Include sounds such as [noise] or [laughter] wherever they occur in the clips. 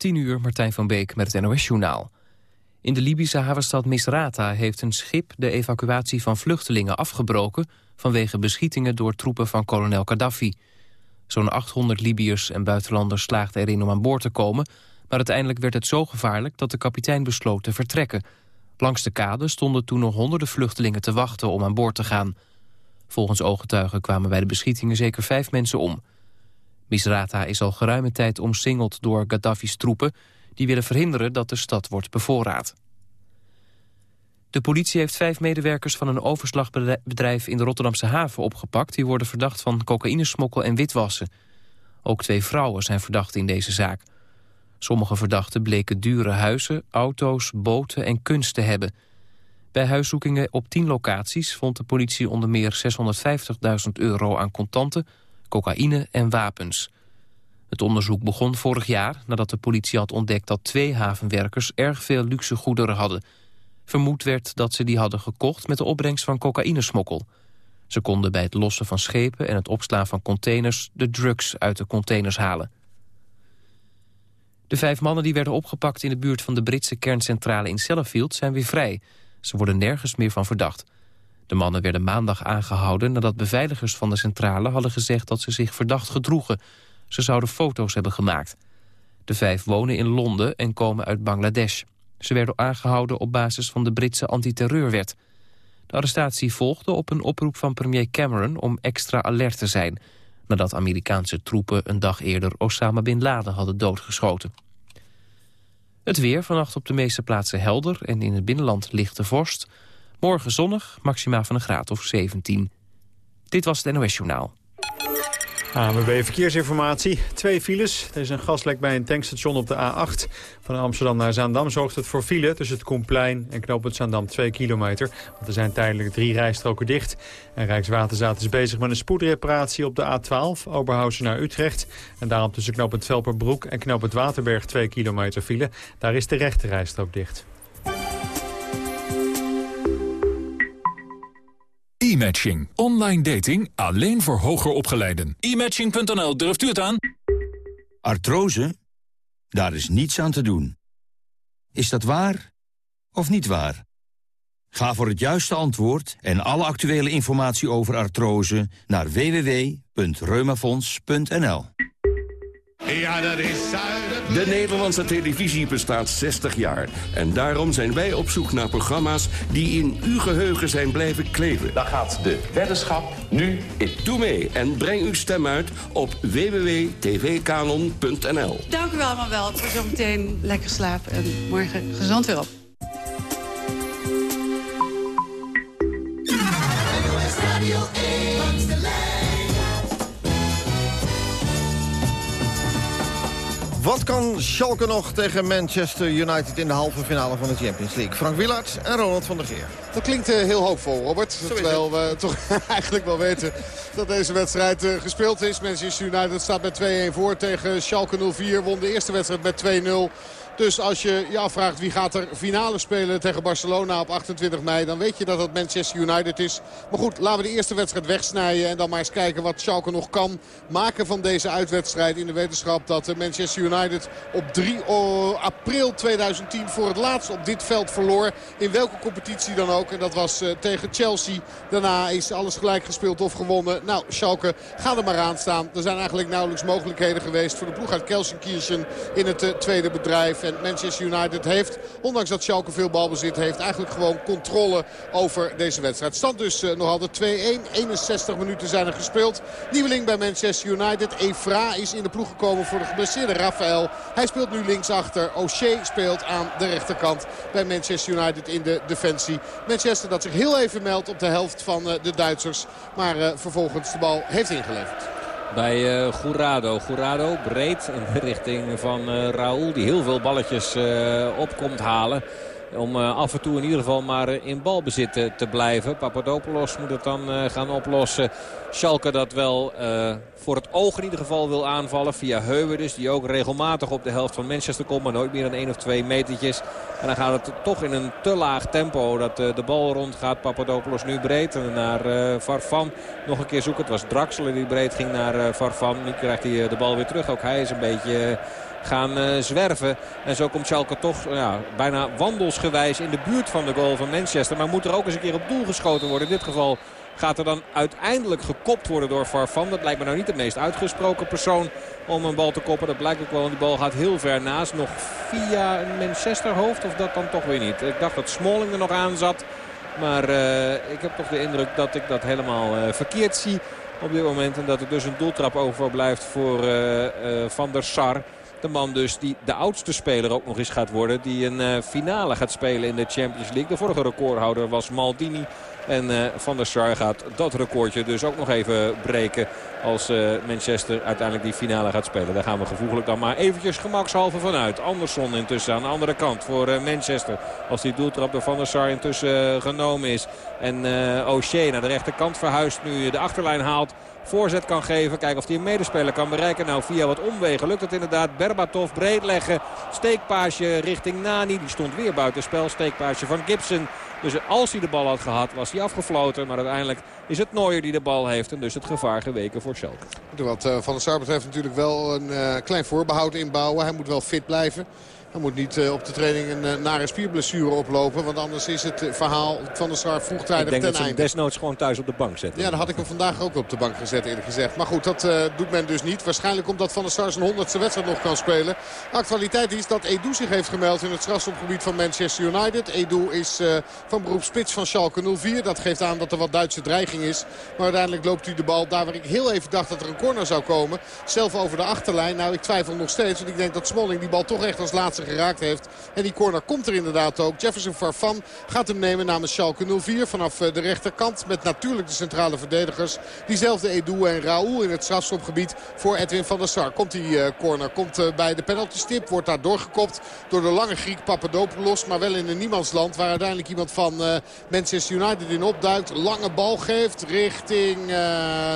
10 uur, Martijn van Beek met het NOS-journaal. In de Libische havenstad Misrata heeft een schip de evacuatie van vluchtelingen afgebroken... vanwege beschietingen door troepen van kolonel Gaddafi. Zo'n 800 Libiërs en buitenlanders slaagden erin om aan boord te komen... maar uiteindelijk werd het zo gevaarlijk dat de kapitein besloot te vertrekken. Langs de kade stonden toen nog honderden vluchtelingen te wachten om aan boord te gaan. Volgens ooggetuigen kwamen bij de beschietingen zeker vijf mensen om... Misrata is al geruime tijd omsingeld door Gaddafi's troepen... die willen verhinderen dat de stad wordt bevoorraad. De politie heeft vijf medewerkers van een overslagbedrijf in de Rotterdamse haven opgepakt. Die worden verdacht van cocaïnesmokkel en witwassen. Ook twee vrouwen zijn verdacht in deze zaak. Sommige verdachten bleken dure huizen, auto's, boten en kunst te hebben. Bij huiszoekingen op tien locaties vond de politie onder meer 650.000 euro aan contanten cocaïne en wapens. Het onderzoek begon vorig jaar nadat de politie had ontdekt dat twee havenwerkers erg veel luxe goederen hadden. Vermoed werd dat ze die hadden gekocht met de opbrengst van cocaïnesmokkel. Ze konden bij het lossen van schepen en het opslaan van containers de drugs uit de containers halen. De vijf mannen die werden opgepakt in de buurt van de Britse kerncentrale in Sellafield zijn weer vrij. Ze worden nergens meer van verdacht. De mannen werden maandag aangehouden nadat beveiligers van de centrale hadden gezegd dat ze zich verdacht gedroegen. Ze zouden foto's hebben gemaakt. De vijf wonen in Londen en komen uit Bangladesh. Ze werden aangehouden op basis van de Britse antiterreurwet. De arrestatie volgde op een oproep van premier Cameron om extra alert te zijn... nadat Amerikaanse troepen een dag eerder Osama Bin Laden hadden doodgeschoten. Het weer vannacht op de meeste plaatsen helder en in het binnenland lichte vorst... Morgen zonnig, maximaal van een graad of 17. Dit was het NOS Journaal. AMB Verkeersinformatie. Twee files. Er is een gaslek bij een tankstation op de A8. Van Amsterdam naar Zaandam zorgt het voor file tussen het Koenplein en knooppunt Zaandam 2 kilometer. Want er zijn tijdelijk drie rijstroken dicht. En Rijkswaterstaat is bezig met een spoedreparatie op de A12, Oberhausen naar Utrecht. En daarom tussen knooppunt Velperbroek en knooppunt Waterberg 2 kilometer file. Daar is de rechte rijstrook dicht. E-matching. Online dating alleen voor hoger opgeleiden. E-matching.nl, durft u het aan? Artrose? Daar is niets aan te doen. Is dat waar of niet waar? Ga voor het juiste antwoord en alle actuele informatie over artrose naar www.reumafonds.nl. Ja, dat is zuiden. De Nederlandse televisie bestaat 60 jaar. En daarom zijn wij op zoek naar programma's die in uw geheugen zijn blijven kleven. Dan gaat de weddenschap nu in. Doe mee en breng uw stem uit op www.tvkanon.nl. Dank u wel, maar wel. Voor zometeen lekker slapen en morgen gezond weer op. Wat kan Schalke nog tegen Manchester United in de halve finale van de Champions League? Frank Wielaert en Ronald van der Geer. Dat klinkt uh, heel hoopvol, Robert. Terwijl we toch [laughs] eigenlijk wel weten dat deze wedstrijd uh, gespeeld is. Manchester United staat met 2-1 voor tegen Schalke 04. Won de eerste wedstrijd met 2-0. Dus als je je afvraagt wie gaat er finale spelen tegen Barcelona op 28 mei... dan weet je dat het Manchester United is. Maar goed, laten we de eerste wedstrijd wegsnijden... en dan maar eens kijken wat Schalke nog kan maken van deze uitwedstrijd... in de wetenschap dat Manchester United op 3 april 2010 voor het laatst op dit veld verloor. In welke competitie dan ook. En dat was eh, tegen Chelsea. Daarna is alles gelijk gespeeld of gewonnen. Nou, Schalke, ga er maar aan staan. Er zijn eigenlijk nauwelijks mogelijkheden geweest voor de ploeg uit Kelsenkirchen in het eh, tweede bedrijf. En Manchester United heeft, ondanks dat Schalke veel balbezit heeft... eigenlijk gewoon controle over deze wedstrijd. Stand dus uh, nog altijd 2-1. 61 minuten zijn er gespeeld. Nieuweling bij Manchester United. Evra is in de ploeg gekomen voor de geblesseerde Rafael. Hij speelt nu linksachter. O'Shea speelt aan de rechterkant bij Manchester United in de defensie. Manchester dat zich heel even meldt op de helft van uh, de Duitsers. Maar uh, vervolgens de bal heeft ingeleverd bij uh, Gourado. Gourado breed in de richting van uh, Raúl. Die heel veel balletjes uh, op komt halen. Om af en toe in ieder geval maar in balbezit te blijven. Papadopoulos moet het dan gaan oplossen. Schalke dat wel voor het oog in ieder geval wil aanvallen. Via Heuwe dus, die ook regelmatig op de helft van Manchester komt. Maar nooit meer dan één of twee metertjes. En dan gaat het toch in een te laag tempo dat de bal rondgaat. Papadopoulos nu breed naar Farfan. Nog een keer zoeken. Het was Draxler die breed ging naar Farfan. Nu krijgt hij de bal weer terug. Ook hij is een beetje gaan zwerven. En zo komt Schalke toch ja, bijna wandelsgewijs in de buurt van de goal van Manchester. Maar moet er ook eens een keer op doel geschoten worden. In dit geval gaat er dan uiteindelijk gekopt worden door Farfan. Dat lijkt me nou niet de meest uitgesproken persoon om een bal te koppen. Dat blijkt ook wel. Die bal gaat heel ver naast. Nog via een Manchester hoofd of dat dan toch weer niet. Ik dacht dat Smalling er nog aan zat. Maar uh, ik heb toch de indruk dat ik dat helemaal uh, verkeerd zie op dit moment. En dat er dus een doeltrap overblijft voor Van der Sar. De man dus die de oudste speler ook nog eens gaat worden. Die een finale gaat spelen in de Champions League. De vorige recordhouder was Maldini. En uh, Van der Sar gaat dat recordje dus ook nog even breken. Als uh, Manchester uiteindelijk die finale gaat spelen. Daar gaan we gevoeglijk dan maar eventjes gemakshalve vanuit. Anderson intussen aan de andere kant voor Manchester. Als die doeltrap door Van der Sar intussen genomen is. En O'Shea naar de rechterkant verhuist. Nu de achterlijn haalt voorzet kan geven. Kijken of hij een medespeler kan bereiken. Nou, via wat omwegen lukt het inderdaad. Berbatov breed leggen. Steekpaasje richting Nani. Die stond weer buitenspel. Steekpaasje van Gibson. Dus als hij de bal had gehad was hij afgefloten. Maar uiteindelijk is het Nooier die de bal heeft. En dus het gevaar geweken voor Schalke. Wat uh, Van der Sar betreft natuurlijk wel een uh, klein voorbehoud inbouwen. Hij moet wel fit blijven. Hij moet niet uh, op de training een uh, nare spierblessure oplopen. Want anders is het verhaal van de Sar vroegtijdig ten einde. Ik denk dat ze hem desnoods gewoon thuis op de bank zetten. Ja, dan had ik hem vandaag ook op de bank gezet eerlijk gezegd. Maar goed, dat uh, doet men dus niet. Waarschijnlijk omdat Van der Sar zijn honderdste wedstrijd nog kan spelen. De actualiteit is dat Edu zich heeft gemeld in het strafstopgebied van Manchester United. Edu is van beroep spits van Schalke 04. Dat geeft aan dat er wat Duitse dreiging is. Maar uiteindelijk loopt hij de bal daar waar ik heel even dacht dat er een corner zou komen. Zelf over de achterlijn. Nou, ik twijfel nog steeds. Want ik denk dat Smalling die bal toch echt als laatste geraakt heeft. En die corner komt er inderdaad ook. Jefferson Farfan gaat hem nemen namens Schalke 04 vanaf de rechterkant. Met natuurlijk de centrale verdedigers. Diezelfde Edu en Raoul in het strafschopgebied voor Edwin van der Sar. Komt die corner, komt bij de penaltystip. Wordt daar doorgekopt door de lange Griek Papadopoulos. Maar wel in een niemandsland waar uiteindelijk iemand van Manchester United in opduikt. Lange bal geeft richting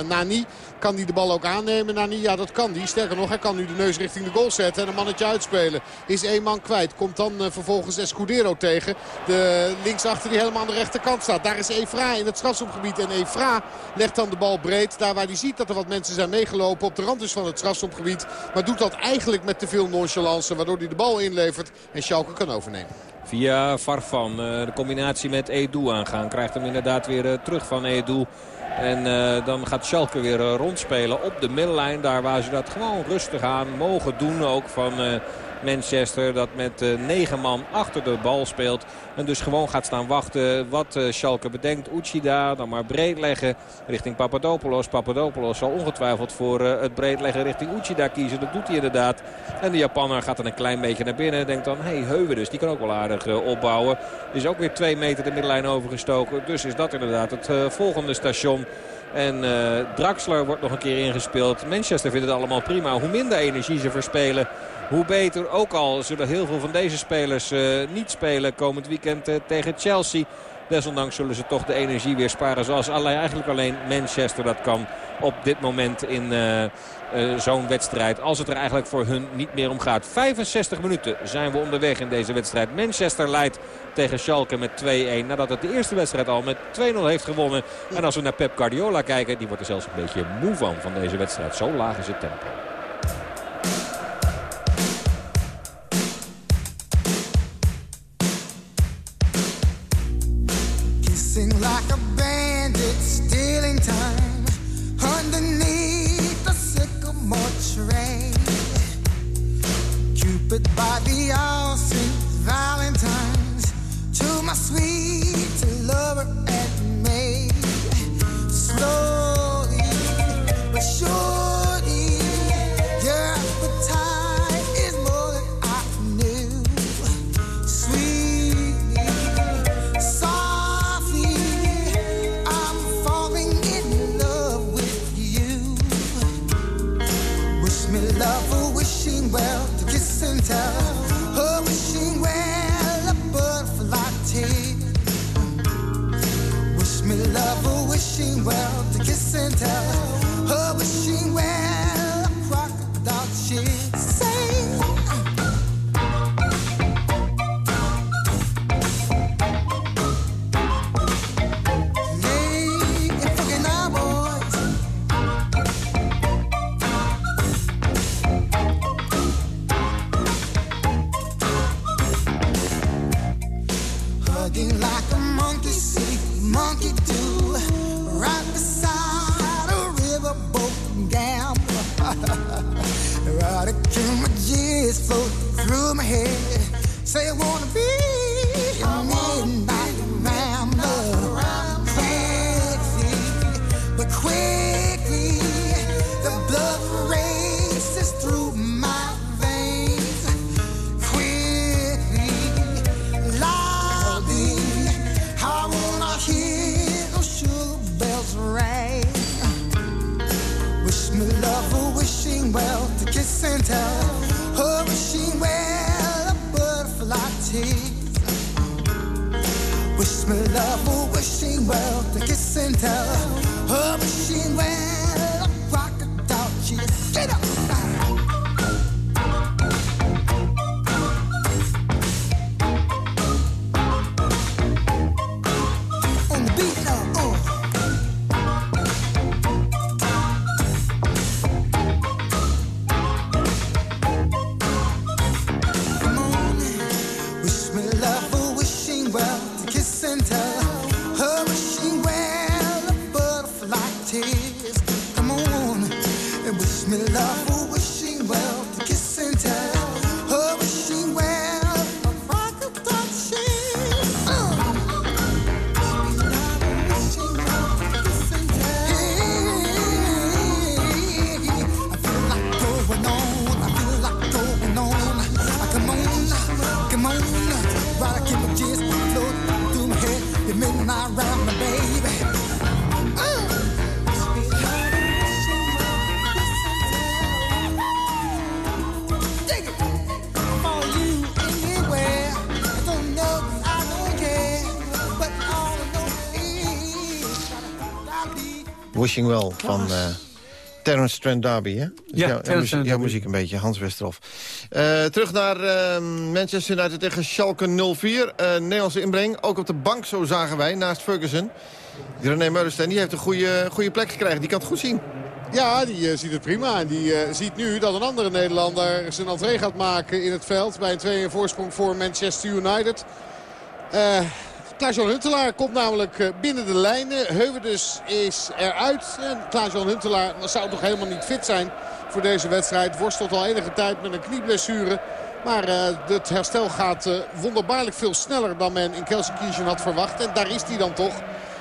Nani. Kan hij de bal ook aannemen? Nani? Ja, dat kan hij. Sterker nog, hij kan nu de neus richting de goal zetten. En een mannetje uitspelen. Is één man kwijt. Komt dan uh, vervolgens Escudero tegen. De linksachter die helemaal aan de rechterkant staat. Daar is Evra in het strafschopgebied. En Evra legt dan de bal breed. Daar waar hij ziet dat er wat mensen zijn meegelopen. Op de rand dus van het strafschopgebied. Maar doet dat eigenlijk met te veel nonchalance. Waardoor hij de bal inlevert. En Schalke kan overnemen. Via Farfan de combinatie met Edu aangaan. Krijgt hem inderdaad weer terug van Edu. En uh, dan gaat Schalke weer rondspelen op de middenlijn. Daar waar ze dat gewoon rustig aan mogen doen. Ook van Manchester dat met negen man achter de bal speelt. En dus gewoon gaat staan wachten wat Schalke bedenkt. Uchida dan maar breed leggen richting Papadopoulos. Papadopoulos zal ongetwijfeld voor het breed leggen richting Uchida kiezen. Dat doet hij inderdaad. En de Japanner gaat dan een klein beetje naar binnen. Denkt dan, hé, hey, Heuwe dus, die kan ook wel aardig opbouwen. Is ook weer twee meter de middenlijn overgestoken. Dus is dat inderdaad het volgende station. En uh, Draxler wordt nog een keer ingespeeld. Manchester vindt het allemaal prima. Hoe minder energie ze verspelen, hoe beter. Ook al zullen heel veel van deze spelers uh, niet spelen komend weekend uh, tegen Chelsea. Desondanks zullen ze toch de energie weer sparen. Zoals eigenlijk alleen Manchester dat kan op dit moment in uh, zo'n wedstrijd. Als het er eigenlijk voor hun niet meer om gaat. 65 minuten zijn we onderweg in deze wedstrijd. Manchester leidt tegen Schalke met 2-1. Nadat het de eerste wedstrijd al met 2-0 heeft gewonnen. En als we naar Pep Guardiola kijken. Die wordt er zelfs een beetje moe van van deze wedstrijd. Zo laag is het tempo. Valentine's to my sweet lover and maid. Slow Wishing Well van eh Terence Trent D'Arby, hè? Dus Ja, jouw, muziek, jouw een beetje, Hans Westerhof. Eh, terug naar eh, Manchester United tegen Schalke 04. Eh, Nederlandse inbreng, ook op de bank, zo zagen wij, naast Ferguson. Die René Meulensteen, die heeft een goede, goede plek gekregen. Die kan het goed zien. Ja, die ziet het prima. En die ziet nu dat een andere Nederlander zijn entree gaat maken in het veld. Bij een 2-1 voorsprong voor Manchester United. Eh Klaas-Jan Huntelaar komt namelijk eh, binnen de lijnen. Heuvedus is eruit. En Klaas-Jan Huntelaar zou toch helemaal niet fit zijn voor deze wedstrijd. Worstelt al enige tijd met een knieblessure. Maar eh, het herstel gaat eh, wonderbaarlijk veel sneller dan men in Kelsenkirchen had verwacht. En daar is hij dan toch.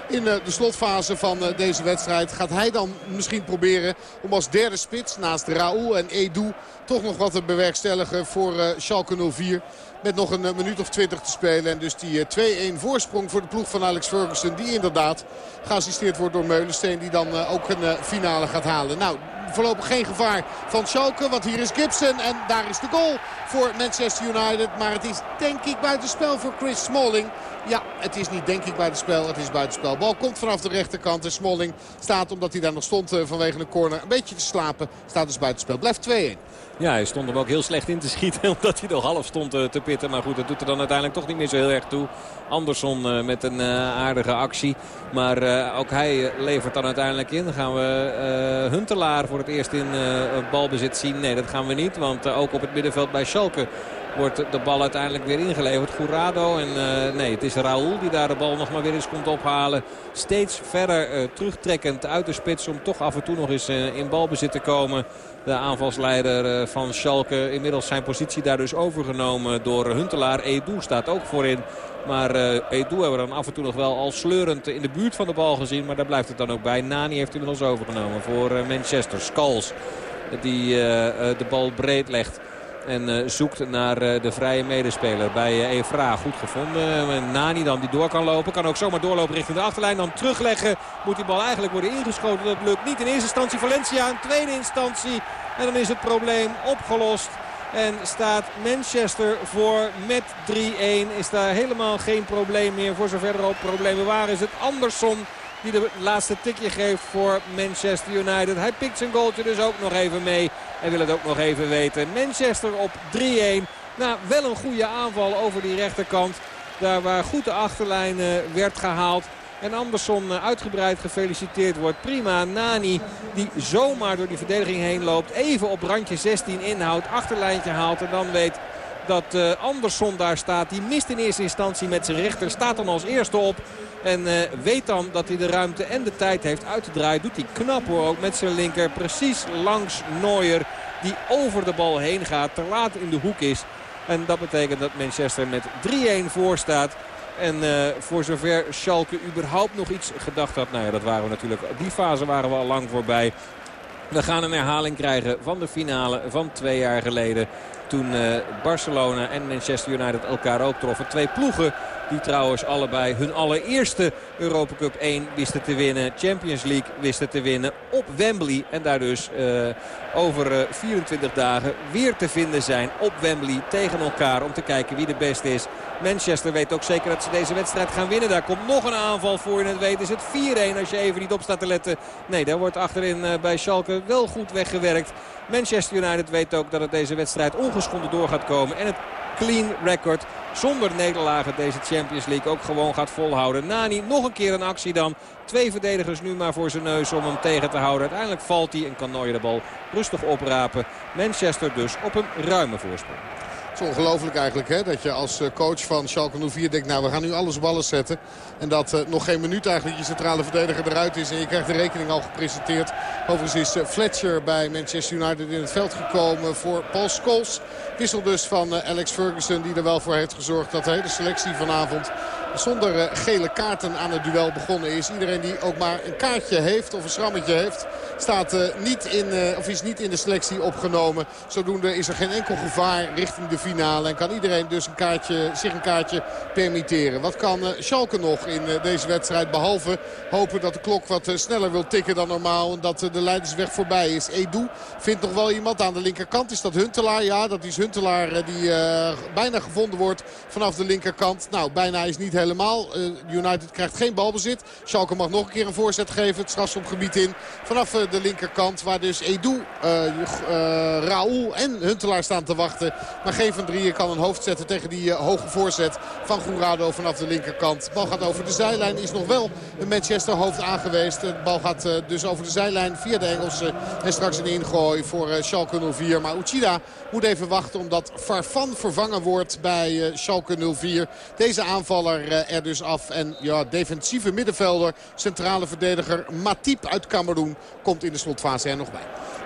In de slotfase van deze wedstrijd gaat hij dan misschien proberen om als derde spits naast Raoul en Edu toch nog wat te bewerkstelligen voor Schalke 04. Met nog een eh, minuut of twintig te spelen. En dus die eh, 2-1 voorsprong voor de ploeg van Alex Ferguson. Die inderdaad geassisteerd wordt door Meulensteen. Die dan eh, ook een eh, finale gaat halen. Nou, voorlopig geen gevaar van Schalke. Want hier is Gibson. En daar is de goal voor Manchester United. Maar het is denk ik buitenspel voor Chris Smalling. Ja, het is niet denk ik buitenspel. Het is buitenspel. Bal komt vanaf de rechterkant. En Smalling staat, omdat hij daar nog stond eh, vanwege een corner, een beetje te slapen. Staat dus buitenspel. Blijft 2-1. Ja, hij stond hem ook heel slecht in te schieten. [laughs] Omdat hij nog half stond eh, te pitten. Maar goed, dat doet er dan uiteindelijk toch niet meer zo heel erg toe. Anderson eh, met een aardige actie. Maar ook hij levert dan uiteindelijk in. Dan gaan we Huntelaar voor het eerst in eh, balbezit zien. Nee, dat gaan we niet. Want eh, ook op het middenveld bij Schalke wordt de bal uiteindelijk weer ingeleverd. Gourado en eh, nee, het is Raoul die daar de bal nog maar weer eens komt ophalen. Steeds verder eh, terugtrekkend uit de spits om toch af en toe nog eens eh, in balbezit te komen. De aanvalsleider van Schalke. Inmiddels zijn positie daar dus overgenomen door Huntelaar. Edu staat ook voorin. Maar eh, Edu hebben we dan af en toe nog wel al sleurend in de buurt van de bal gezien. Maar daar blijft het dan ook bij. Nani heeft inmiddels overgenomen voor Manchester. Skulls die de bal breed legt. En eh, zoekt naar eh, de vrije medespeler bij eh, Evra. Goed gevonden. En Nani dan die door kan lopen. Kan ook zomaar doorlopen richting de achterlijn. Dan terugleggen. Moet die bal eigenlijk worden ingeschoten. Dat lukt niet in eerste instantie Valencia. In tweede instantie. En dan is het probleem opgelost. En staat Manchester voor met 3-1. Is daar helemaal geen probleem meer. Voor zover er ook problemen waren is het Anderson die de laatste tikje geeft voor Manchester United. Hij pikt zijn goaltje dus ook nog even mee. En wil het ook nog even weten. Manchester op 3-1. Nou, wel een goede aanval over die rechterkant. Daar waar goed de achterlijn eh, werd gehaald. En Anderson eh, uitgebreid gefeliciteerd wordt. Prima. Nani die zomaar door die verdediging heen loopt. Even op randje 16 inhoudt. Achterlijntje haalt en dan weet dat eh, Anderson daar staat. Die mist in eerste instantie met zijn rechter. Staat dan als eerste op. En eh, weet dan dat hij de ruimte en de tijd heeft uit te draaien. Doet hij knap hoor ook met zijn linker. Precies langs Nooier. Die over de bal heen gaat. Te laat in de hoek is. En dat betekent dat Manchester met 3-1 voor staat. En uh, voor zover Schalke überhaupt nog iets gedacht had. Nou ja, dat waren we natuurlijk. Die fase waren we al lang voorbij. We gaan een herhaling krijgen van de finale van twee jaar geleden. Toen uh, Barcelona en Manchester United elkaar ook troffen. Twee ploegen die trouwens allebei hun allereerste Europa Cup 1 wisten te winnen. Champions League wisten te winnen op Wembley. En daar dus uh, over uh, 24 dagen weer te vinden zijn op Wembley tegen elkaar. Om te kijken wie de beste is. Manchester weet ook zeker dat ze deze wedstrijd gaan winnen. Daar komt nog een aanval voor je het weet. Is het 4-1 als je even niet op staat te letten. Nee, daar wordt achterin bij Schalke wel goed weggewerkt. Manchester United weet ook dat het deze wedstrijd ongeschonden door gaat komen. En het clean record zonder nederlagen deze Champions League ook gewoon gaat volhouden. Nani nog een keer een actie dan. Twee verdedigers nu maar voor zijn neus om hem tegen te houden. Uiteindelijk valt hij en kan Neuer de bal rustig oprapen. Manchester dus op een ruime voorsprong. Het is ongelooflijk eigenlijk hè? dat je als eh, coach van Schalke 04 denkt... nou, we gaan nu alles op alles zetten. En dat uh, nog geen minuut eigenlijk je centrale verdediger eruit is. En je krijgt de rekening al gepresenteerd. Overigens is uh, Fletcher bij Manchester United in het veld gekomen voor Paul Scholes. Wissel dus van Alex Ferguson die er wel voor heeft gezorgd... dat de hele selectie vanavond zonder gele kaarten aan het duel begonnen is. Iedereen die ook maar een kaartje heeft of een schrammetje heeft... Staat, uh, niet in, uh, of is niet in de selectie opgenomen. Zodoende is er geen enkel gevaar richting de finale. En kan iedereen dus een kaartje, zich een kaartje permitteren. Wat kan Schalke nog in deze wedstrijd? Behalve hopen dat de klok wat sneller wil tikken dan normaal. En dat de leidersweg voorbij is. Edu vindt nog wel iemand aan de linkerkant. Is dat Huntelaar? Ja, dat is Huntelaar die bijna gevonden wordt vanaf de linkerkant. Nou, bijna is niet helemaal. United krijgt geen balbezit. Schalke mag nog een keer een voorzet geven. Het strafschopgebied in. Vanaf de linkerkant. Waar dus Edu, uh, Raoul en Huntelaar staan te wachten. Maar geen van drieën kan een hoofd zetten tegen die hoge voorzet van Gourado vanaf de linkerkant. De bal gaat over de zijlijn. Is nog wel een Manchester hoofd aangeweest. De bal gaat dus over de zijlijn via de Engelsen. En straks een ingooi voor Schalke 04. Maar Uchida moet even wachten omdat Farfan vervangen wordt bij Schalke 04. Deze aanvaller er dus af. En ja, defensieve middenvelder, centrale verdediger Matip uit Cameroen komt in de slotfase er nog bij.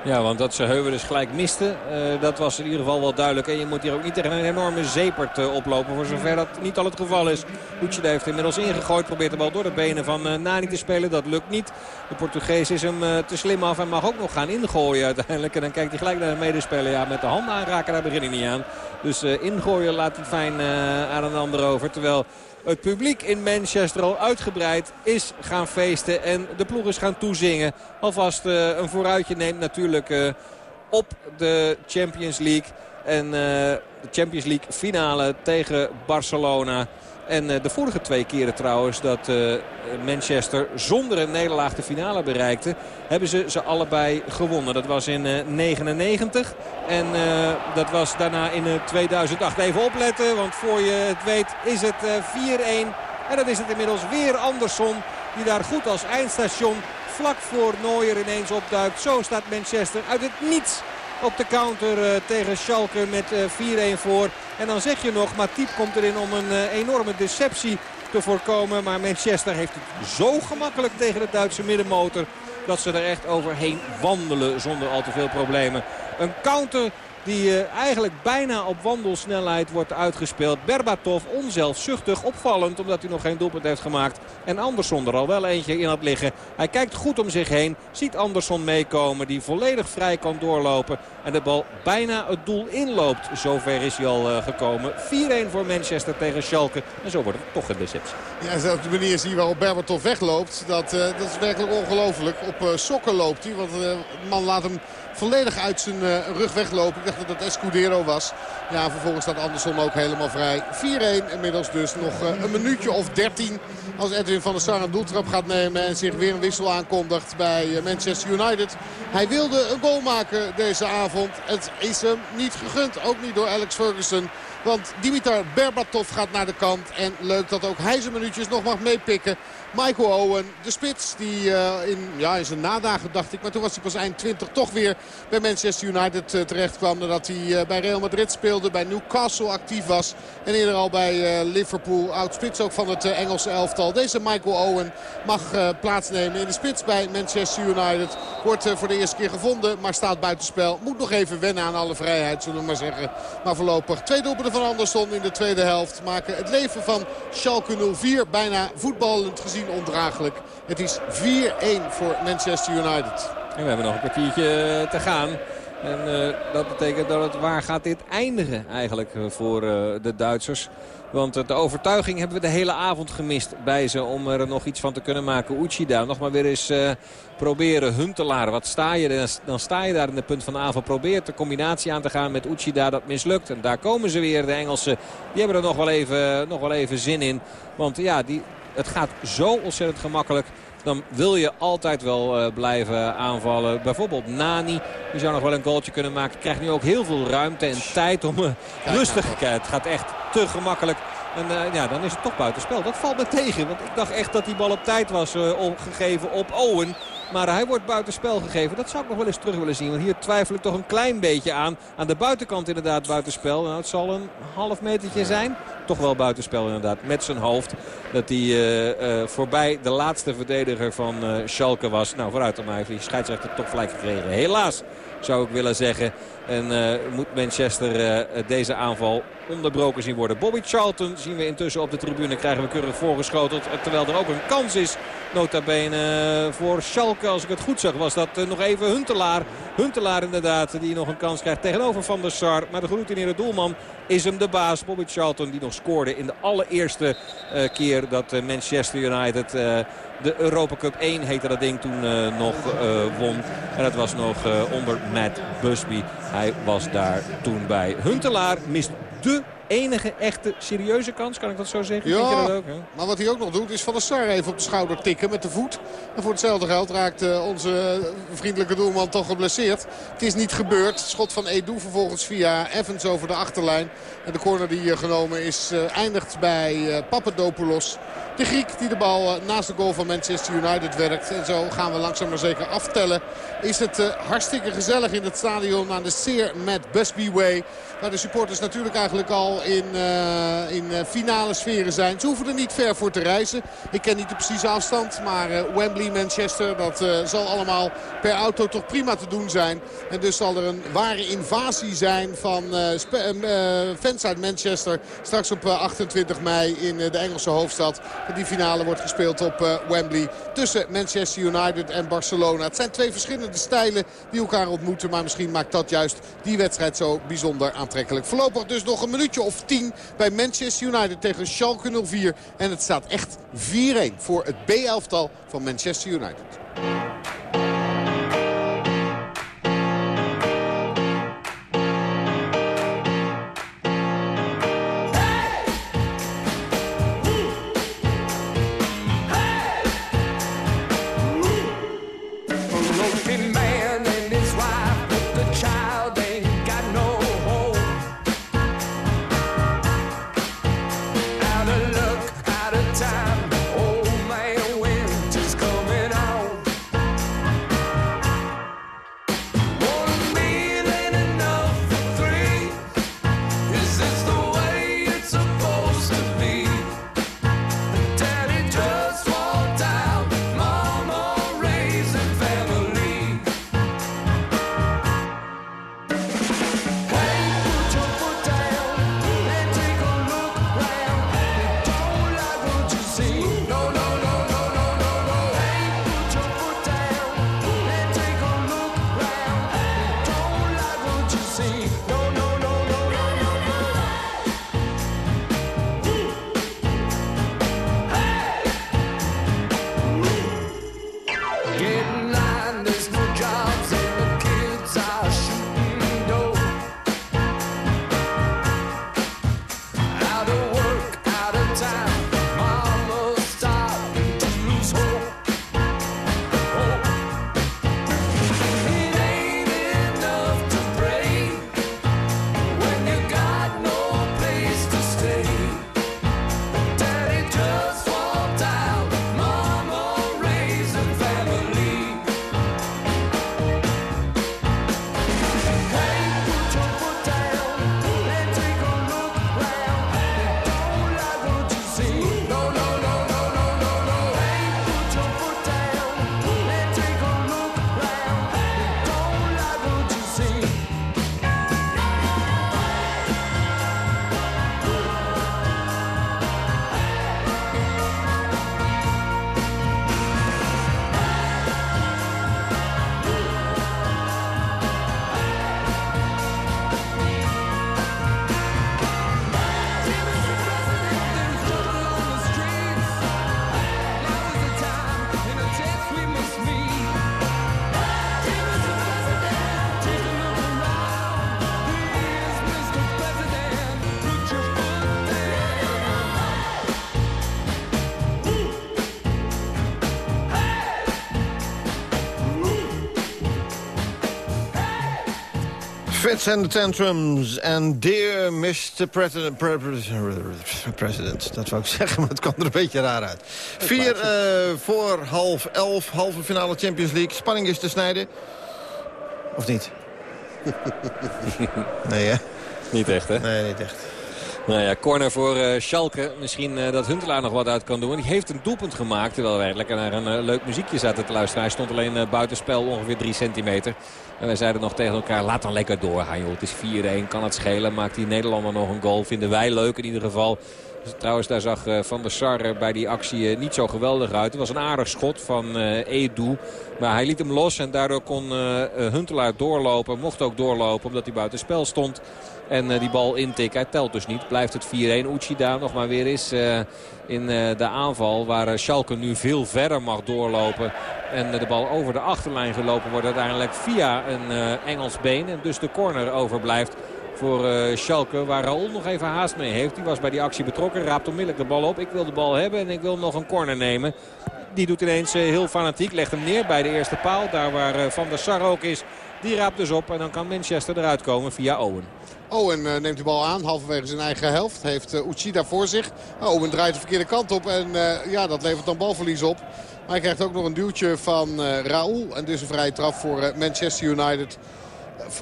Ja, want dat ze Heuvel dus gelijk misten, uh, dat was in ieder geval wel duidelijk. En je moet hier ook niet tegen een enorme zeepert uh, oplopen, voor zover dat niet al het geval is. Lucida heeft inmiddels ingegooid, probeert de bal door de benen van Nani te spelen. Dat lukt niet. De Portugees is hem te slim af en mag ook nog gaan ingooien uiteindelijk. En dan kijkt hij gelijk naar de medespeler. Ja, met de handen aanraken, daar begin ik niet aan. Dus ingooien laat hij fijn aan een ander over. Terwijl het publiek in Manchester al uitgebreid is gaan feesten. En de ploeg is gaan toezingen. Alvast uh, een vooruitje neemt natuurlijk uh, op de Champions League. En uh, de Champions League finale tegen Barcelona. En uh, de vorige twee keren trouwens dat uh, Manchester zonder een nederlaag de finale bereikte... hebben ze ze allebei gewonnen. Dat was in 1999 uh, en dat was daarna in 2008. Even opletten, want voor je het weet is het 4-1. En dan is het inmiddels weer Andersson die daar goed als eindstation vlak voor Neuer ineens opduikt. Zo staat Manchester uit het niets op de counter tegen Schalke met uh, 4-1 voor. En dan zeg je nog, Matip komt erin om een uh, enorme deceptie te voorkomen. Maar Manchester heeft het zo gemakkelijk tegen de Duitse middenmotor... dat ze er echt overheen wandelen zonder al te veel problemen. Een counter die uh, eigenlijk bijna op wandelsnelheid wordt uitgespeeld. Berbatov onzelfzuchtig, opvallend omdat hij nog geen doelpunt heeft gemaakt. En Andersson er al wel eentje in had liggen. Hij kijkt goed om zich heen, ziet Andersson meekomen die volledig vrij kan doorlopen. En de bal bijna het doel inloopt. Zover is hij al uh, gekomen. 4-1 voor Manchester tegen Schalke. En zo wordt het toch een deceptie. Ja, zelfs de manier zie je waarop Berbatov wegloopt. Dat, uh, dat is werkelijk ongelooflijk. Op sokken loopt hij, want de man laat hem volledig uit zijn uh, rug weglopen. Ik dacht dat het Escudero was. Ja, vervolgens staat Andersson ook helemaal vrij. 4-1 inmiddels dus nog uh, een minuutje of 13. Als Edwin van der Sar een doeltrap gaat nemen en zich weer een wissel aankondigt bij uh, Manchester United. Hij wilde een goal maken deze avond. Het is hem niet gegund. Ook niet door Alex Ferguson. Want Dimitar Berbatov gaat naar de kant. En leuk dat ook hij zijn minuutjes nog mag meepikken. Michael Owen, de spits, die uh, in, ja, in zijn nadagen dacht ik. Maar toen was hij pas eind 20 toch weer bij Manchester United uh, terecht kwam. nadat hij bij Real Madrid speelde. Bij Newcastle actief was. En eerder al bij Liverpool. Oud-spits ook van het Engelse elftal. Deze Michael Owen mag plaatsnemen in de spits bij Manchester United. Wordt voor de eerste keer gevonden, maar staat buitenspel. Moet nog even wennen aan alle vrijheid, zullen we maar zeggen. Maar voorlopig twee doelpunten van Anderson in de tweede helft. Maken het leven van Schalke 04 bijna voetballend gezien ondraaglijk. Het is 4-1 voor Manchester United. En we hebben nog een kwartiertje te gaan. En uh, dat betekent dat het waar gaat dit eindigen eigenlijk voor uh, de Duitsers. Want de overtuiging hebben we de hele avond gemist bij ze om er nog iets van te kunnen maken. Uchida nog maar weer eens proberen Huntelaar. Wat sta je? Dan sta je daar in de punt van de aanval. Probeert de combinatie aan te gaan met Uchida. Dat mislukt. En daar komen ze weer, de Engelsen. Die hebben er nog wel even, nog wel even zin in. Want ja, die, het gaat zo ontzettend gemakkelijk dan wil je altijd wel uh, blijven aanvallen. Bijvoorbeeld Nani, die zou nog wel een goaltje kunnen maken. Krijgt nu ook heel veel ruimte en tijd om uh, rustig te kijken. Het gaat echt te gemakkelijk. En uh, ja, dan is het toch buitenspel. Dat valt me tegen. Want ik dacht echt dat die bal op tijd was gegeven op Owen. Maar hij wordt buitenspel gegeven. Dat zou ik nog wel eens terug willen zien. Want hier twijfel ik toch een klein beetje aan. Aan de buitenkant inderdaad buitenspel. Nou, het zal een half metertje zijn. Toch wel buitenspel inderdaad. Met zijn hoofd. Dat hij uh, uh, voorbij de laatste verdediger van uh, Schalke was. Nou, vooruit dan maar heeft die scheidsrechter toch gelijk gekregen. Helaas zou ik willen zeggen. En uh, moet Manchester uh, deze aanval onderbroken zien worden. Bobby Charlton zien we intussen op de tribune. Krijgen we keurig voorgeschoteld. Terwijl er ook een kans is. Nota bene voor Schalke. Als ik het goed zag was dat nog even Huntelaar. Huntelaar inderdaad die nog een kans krijgt tegenover Van der Sar. Maar de geroutineerde doelman is hem de baas. Bobby Charlton die nog scoorde in de allereerste keer dat Manchester United de Europa Cup 1 heette dat ding toen uh, nog uh, won. En dat was nog uh, onder Matt Busby. Hij was daar toen bij. Huntelaar mist de enige echte serieuze kans, kan ik dat zo zeggen? Ja, Vind je dat ook, maar wat hij ook nog doet is Van der Sar even op de schouder tikken met de voet. En voor hetzelfde geld raakt onze vriendelijke doelman toch geblesseerd. Het is niet gebeurd. Schot van Edu vervolgens via Evans over de achterlijn. En de corner die genomen is eindigt bij Papadopoulos. De Griek die de bal naast de goal van Manchester United werkt. En zo gaan we langzaam maar zeker aftellen. Is het uh, hartstikke gezellig in het stadion aan de Seer met Busby Way. Waar de supporters natuurlijk eigenlijk al in, uh, in finale sferen zijn. Ze hoeven er niet ver voor te reizen. Ik ken niet de precieze afstand. Maar Wembley, Manchester, dat zal allemaal per auto toch prima te doen zijn. En dus zal er een ware invasie zijn van fans uit Manchester. Straks op 28 mei in de Engelse hoofdstad. Die finale wordt gespeeld op Wembley tussen Manchester United en Barcelona. Het zijn twee verschillende stijlen die elkaar ontmoeten. Maar misschien maakt dat juist die wedstrijd zo bijzonder aantrekkelijk. Voorlopig dus nog een minuutje of tien bij Manchester United tegen Schalke 04. En het staat echt 4-1 voor het B-elftal van Manchester United. And the Tantrums en Dear Mr. President, President. Dat wou ik [laughs] zeggen, maar het kwam er een beetje raar uit. Vier uh, voor half elf, halve finale Champions League. Spanning is te snijden. Of niet? [laughs] nee, hè? Niet echt, hè? Nee, niet echt. Nou ja, corner voor uh, Schalke. Misschien uh, dat Huntelaar nog wat uit kan doen. Die heeft een doelpunt gemaakt. Terwijl wij lekker naar een uh, leuk muziekje zaten te luisteren. Hij stond alleen buitenspel ongeveer 3 centimeter. En wij zeiden nog tegen elkaar, laat dan lekker. Joh. Het is 4-1, kan het schelen. Maakt die Nederlander nog een goal. Vinden wij leuk in ieder geval. Trouwens, daar zag Van der Sar bij die actie niet zo geweldig uit. Het was een aardig schot van Edu. Maar hij liet hem los en daardoor kon Huntelaar doorlopen. Mocht ook doorlopen omdat hij buitenspel stond. En uh, die bal intikken. Hij telt dus niet. Blijft het 4-1. Uchida nog maar weer eens uh, in uh, de aanval. Waar Schalke nu veel verder mag doorlopen. En de bal over de achterlijn gelopen wordt uiteindelijk via een Engels been. En dus de corner overblijft voor Schalke. Waar Raoul nog even haast mee heeft. Die was bij die actie betrokken. Raapt onmiddellijk de bal op. Ik wil de bal hebben en ik wil nog een corner nemen. Die doet ineens heel fanatiek. Legt hem neer bij de eerste paal. Daar waar Van der Sar ook is. Die raapt dus op en dan kan Manchester eruit komen via Owen. Owen uh, neemt de bal aan, halverwege zijn eigen helft. Heeft uh, Uchida voor zich. Owen draait de verkeerde kant op en uh, ja, dat levert dan balverlies op. Maar hij krijgt ook nog een duwtje van Raoul. En dus een vrije trap voor Manchester United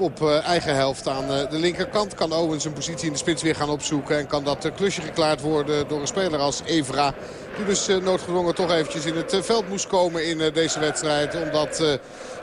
op eigen helft aan de linkerkant. Kan Owen zijn positie in de spits weer gaan opzoeken. En kan dat klusje geklaard worden door een speler als Evra. Die dus noodgedwongen toch eventjes in het veld moest komen in deze wedstrijd. Omdat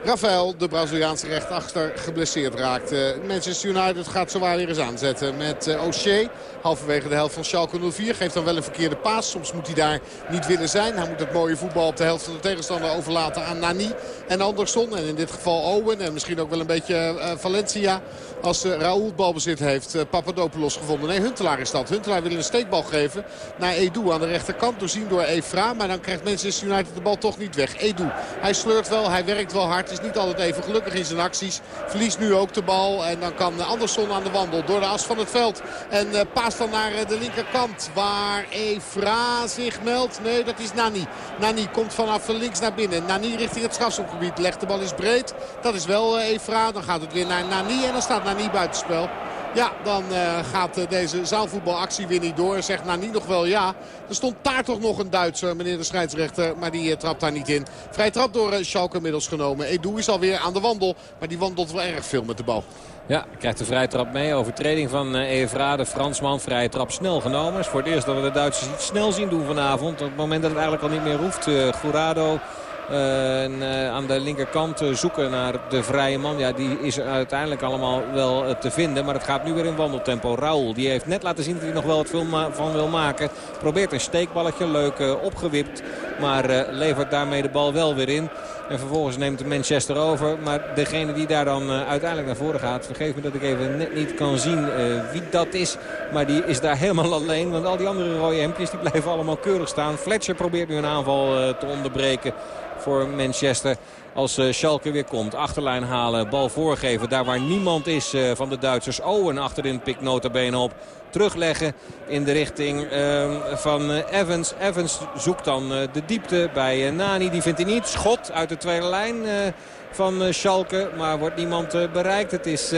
Rafael, de Braziliaanse rechtsachter, geblesseerd raakt. Manchester United gaat zowaar weer eens aanzetten met uh, O'Shea. Halverwege de helft van Schalke 04. Geeft dan wel een verkeerde paas. Soms moet hij daar niet willen zijn. Hij moet het mooie voetbal op de helft van de tegenstander overlaten aan Nani en Anderson. En in dit geval Owen en misschien ook wel een beetje uh, Valencia. Als uh, Raoul balbezit heeft, uh, Papadopoulos gevonden. Nee, Huntelaar is dat. Huntelaar wil een steekbal geven naar Edu aan de rechterkant. Doorzien door Efra. Maar dan krijgt Manchester United de bal toch niet weg. Edu, hij sleurt wel, hij werkt wel hard. Is niet altijd even gelukkig in zijn acties. Verliest nu ook de bal. En dan kan Anderson aan de wandel door de as van het veld. En uh, paast dan naar de linkerkant. Waar Efra zich meldt. Nee, dat is Nani. Nani komt vanaf links naar binnen. Nani richting het strafschopgebied. Legt de bal is breed. Dat is wel Efra. Dan gaat het weer naar Nani. En dan staat Nani niet buitenspel. Ja, dan uh, gaat uh, deze zaalvoetbalactie weer niet door. Zegt niet nog wel ja. Er stond daar toch nog een Duitser, meneer de scheidsrechter. Maar die uh, trapt daar niet in. Vrij trap door Schalke inmiddels genomen. Edu is alweer aan de wandel. Maar die wandelt wel erg veel met de bal. Ja, krijgt de vrije trap mee. Overtreding van Evra, de Fransman. Vrije trap snel genomen. is voor het eerst dat we de Duitsers iets snel zien doen vanavond. Op het moment dat het eigenlijk al niet meer hoeft. Gourado en, uh, aan de linkerkant uh, zoeken naar de vrije man. Ja, die is uiteindelijk allemaal wel te vinden. Maar het gaat nu weer in wandeltempo. Raul, die heeft net laten zien dat hij nog wel wat van wil maken. Probeert een steekballetje, leuk opgewipt. Maar levert daarmee de bal wel weer in. En vervolgens neemt Manchester over. Maar degene die daar dan uiteindelijk naar voren gaat... vergeef me dat ik even net niet kan zien wie dat is. Maar die is daar [laughs] helemaal alleen. Want al die andere rode hemdjes die blijven allemaal keurig staan. Fletcher probeert nu een aanval te onderbreken voor Manchester. Als uh, Schalke weer komt. Achterlijn halen, bal voorgeven. Daar waar niemand is uh, van de Duitsers. Owen achterin pikt notabene op. Terugleggen in de richting uh, van uh, Evans. Evans zoekt dan de diepte bij Nani. Die vindt hij niet. Schot uit de tweede lijn van Schalke. Maar wordt niemand bereikt. Het is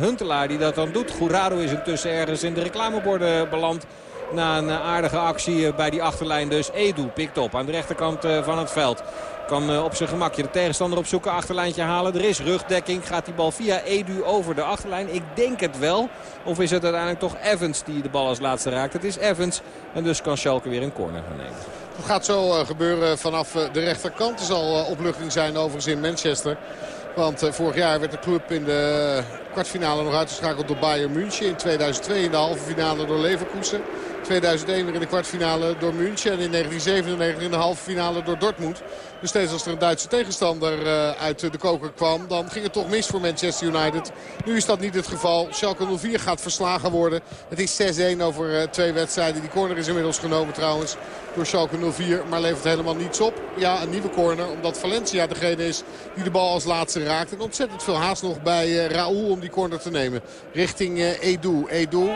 Huntelaar die dat dan doet. Gourado is intussen ergens in de reclameborden beland. Na een aardige actie bij die achterlijn dus. Edu pikt op aan de rechterkant van het veld. Kan op zijn gemakje de tegenstander opzoeken. Achterlijntje halen. Er is rugdekking. Gaat die bal via Edu over de achterlijn? Ik denk het wel. Of is het uiteindelijk toch Evans die de bal als laatste raakt? Het is Evans. En dus kan Schalke weer een corner gaan nemen. Het gaat zo gebeuren vanaf de rechterkant. Er zal opluchting zijn overigens in Manchester. Want vorig jaar werd de club in de kwartfinale nog uitgeschakeld door Bayern München. In 2002 in de halve finale door Leverkusen. 2001 weer in de kwartfinale door München. En in 1997 in de halve finale door Dortmund. Dus steeds als er een Duitse tegenstander uh, uit de koker kwam... dan ging het toch mis voor Manchester United. Nu is dat niet het geval. Schalke 04 gaat verslagen worden. Het is 6-1 over uh, twee wedstrijden. Die corner is inmiddels genomen trouwens door Schalke 04. Maar levert helemaal niets op. Ja, een nieuwe corner. Omdat Valencia degene is die de bal als laatste raakt. En ontzettend veel haast nog bij uh, Raoul om die corner te nemen. Richting Edu. Edu,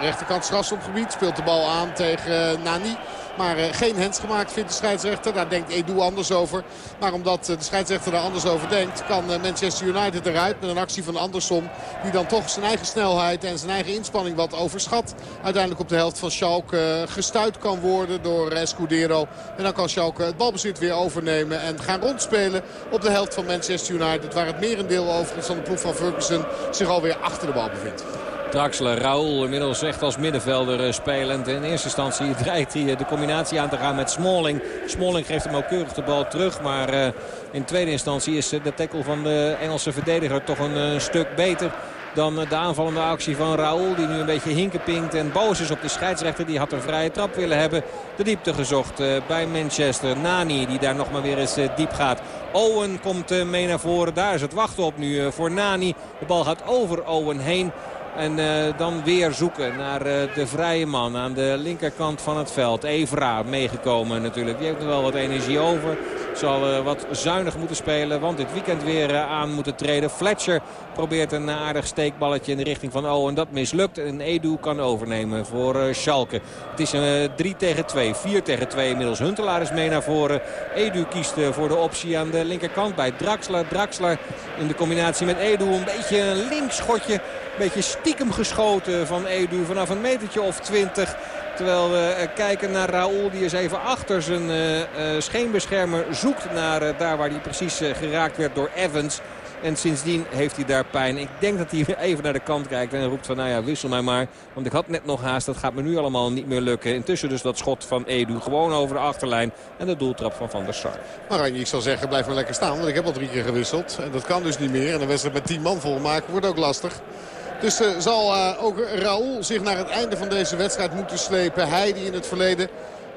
rechterkant strafstopgebied. Speelt de bal aan tegen Nani. Maar geen hands gemaakt vindt de scheidsrechter. Daar denkt Edu anders over. Maar omdat de scheidsrechter daar anders over denkt... kan Manchester United eruit met een actie van Anderson. Die dan toch zijn eigen snelheid en zijn eigen inspanning wat overschat. Uiteindelijk op de helft van Schalke gestuurd kan worden door Escudero. En dan kan Schalke het balbezit weer overnemen. En gaan rondspelen op de helft van Manchester United. Waar het merendeel overigens van de ploeg van Ferguson zich alweer achter de bal bevindt. Draxler, Raoul inmiddels echt als middenvelder eh, spelend. In eerste instantie [laughs] dreigt hij eh, de combinatie aan te gaan met Smalling. Smalling geeft hem ook keurig de bal terug. Maar uh, in tweede instantie is de tackle van de Engelse verdediger toch een stuk beter dan de aanvallende actie van Raoul. Die nu een beetje hinkepinkt en boos is op de scheidsrechter. Die had een vrije trap willen hebben. De diepte gezocht bij Manchester. Nani die daar nog maar weer eens diep gaat. Owen komt mee naar voren. Daar is het wachten op nu voor Nani. De bal gaat over Owen heen. En uh, dan weer zoeken naar uh, de vrije man aan de linkerkant van het veld. Evra meegekomen natuurlijk. Die heeft nog wel wat energie over. Zal uh, wat zuinig moeten spelen. Want dit weekend weer aan moeten treden. Fletcher probeert een aardig steekballetje in de richting van Owen. Dat mislukt. En Edu kan overnemen voor Schalke. Het is een 3 tegen 2. 4 tegen 2 inmiddels. Huntelaar is mee naar voren. Edu kiest voor de optie aan de linkerkant bij Draxler. Draxler in de combinatie met Edu. Een beetje een linksschotje. Een beetje stiekem geschoten van Edu vanaf een metertje of 20. Terwijl we kijken naar Raoul die eens even achter zijn uh, uh, scheenbeschermer zoekt naar daar waar hij precies geraakt werd door Evans. En sindsdien heeft hij daar pijn. Ik denk dat hij [laughs] even naar de kant kijkt en roept van nou ja wissel mij maar. Want ik had net nog haast. Dat gaat me nu allemaal niet meer lukken. Intussen dus dat schot van Edu gewoon over de achterlijn. En de doeltrap van Van der Sar. Maar Ranje, ik zal zeggen blijf maar lekker staan. Want ik heb al drie keer gewisseld. En dat kan dus niet meer. En een wedstrijd met tien man volmaken wordt ook lastig. Dus uh, zal uh, ook Raoul zich naar het einde van deze wedstrijd moeten slepen. Hij die in het verleden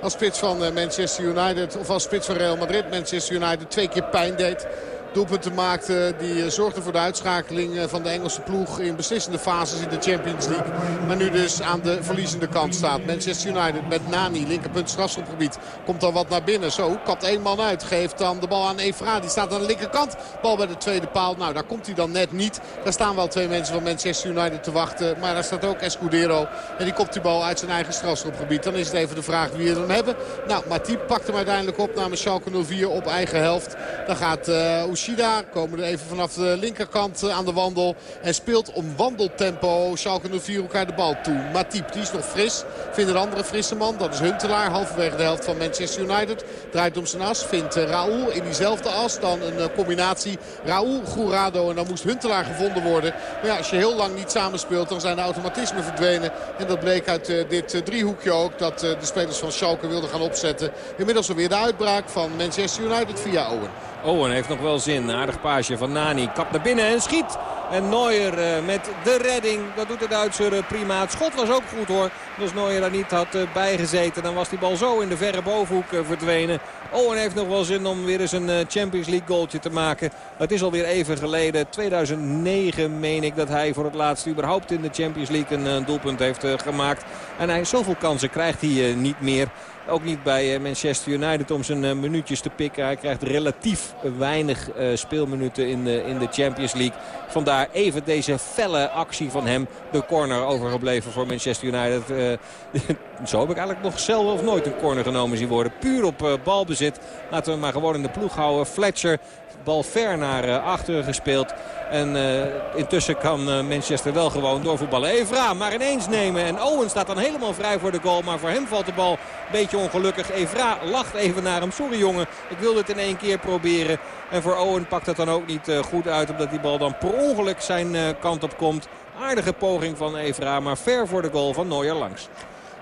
als spits van uh, Manchester United, of als spits van Real Madrid, Manchester United twee keer pijn deed. Doelpunten maakte die zorgde voor de uitschakeling van de Engelse ploeg in beslissende fases in de Champions League. Maar nu dus aan de verliezende kant staat. Manchester United met Nani, linkerpunt strafschopgebied. Komt dan wat naar binnen. Zo, kapt één man uit. Geeft dan de bal aan Evra. Die staat aan de linkerkant. Bal bij de tweede paal. Nou, daar komt hij dan net niet. Daar staan wel twee mensen van Manchester United te wachten. Maar daar staat ook Escudero. En die kopt die bal uit zijn eigen strafschopgebied. Dan is het even de vraag wie we dan hebben. Nou, Matip pakt hem uiteindelijk op namens Schalke 04 op eigen helft. Dan gaat uh, Ushida, komen er even vanaf de linkerkant aan de wandel. En speelt om wandeltempo Schalke 04 elkaar de bal toe. Matip, die is nog fris. Vindt een andere frisse man. Dat is Huntelaar, halverwege de helft van Manchester United. Draait om zijn as. Vindt Raoul in diezelfde as. Dan een combinatie Raoul, Gourado. En dan moest Huntelaar gevonden worden. Maar ja, als je heel lang niet samenspeelt, dan zijn de automatismen verdwenen. En dat bleek uit dit driehoekje ook. Dat de spelers van Schalke wilden gaan opzetten. Inmiddels alweer de uitbraak van Manchester United via Owen. Owen heeft nog wel zin. Aardig paasje van Nani. Kap naar binnen en schiet. En Neuer uh, met de redding. Dat doet de Duitser uh, prima. Het schot was ook goed hoor. Als Neuer daar niet had uh, bijgezeten. Dan was die bal zo in de verre bovenhoek verdwenen. Owen heeft nog wel zin om weer eens een Champions League goaltje te maken. Het is alweer even geleden. 2009 meen ik dat hij voor het laatst überhaupt in de Champions League een doelpunt heeft gemaakt. En hij zoveel kansen krijgt hij niet meer. Ook niet bij Manchester United om zijn minuutjes te pikken. Hij krijgt relatief weinig speelminuten in de, in de Champions League. Vandaar even deze felle actie van hem. De corner overgebleven voor Manchester United. [laughs] Zo heb ik eigenlijk nog zelf of nooit een corner genomen zien worden. Puur op balbezit. Laten we maar gewoon in de ploeg houden. Fletcher bal ver naar uh, achteren gespeeld. En uh, intussen kan uh, Manchester wel gewoon doorvoetballen. Evra maar ineens nemen. En Owen staat dan helemaal vrij voor de goal. Maar voor hem valt de bal een beetje ongelukkig. Evra lacht even naar hem. Sorry jongen, ik wil het in één keer proberen. En voor Owen pakt het dan ook niet goed uit. Omdat die bal dan per ongeluk zijn kant op komt. Aardige poging van Evra. Maar ver voor de goal van Neuer langs.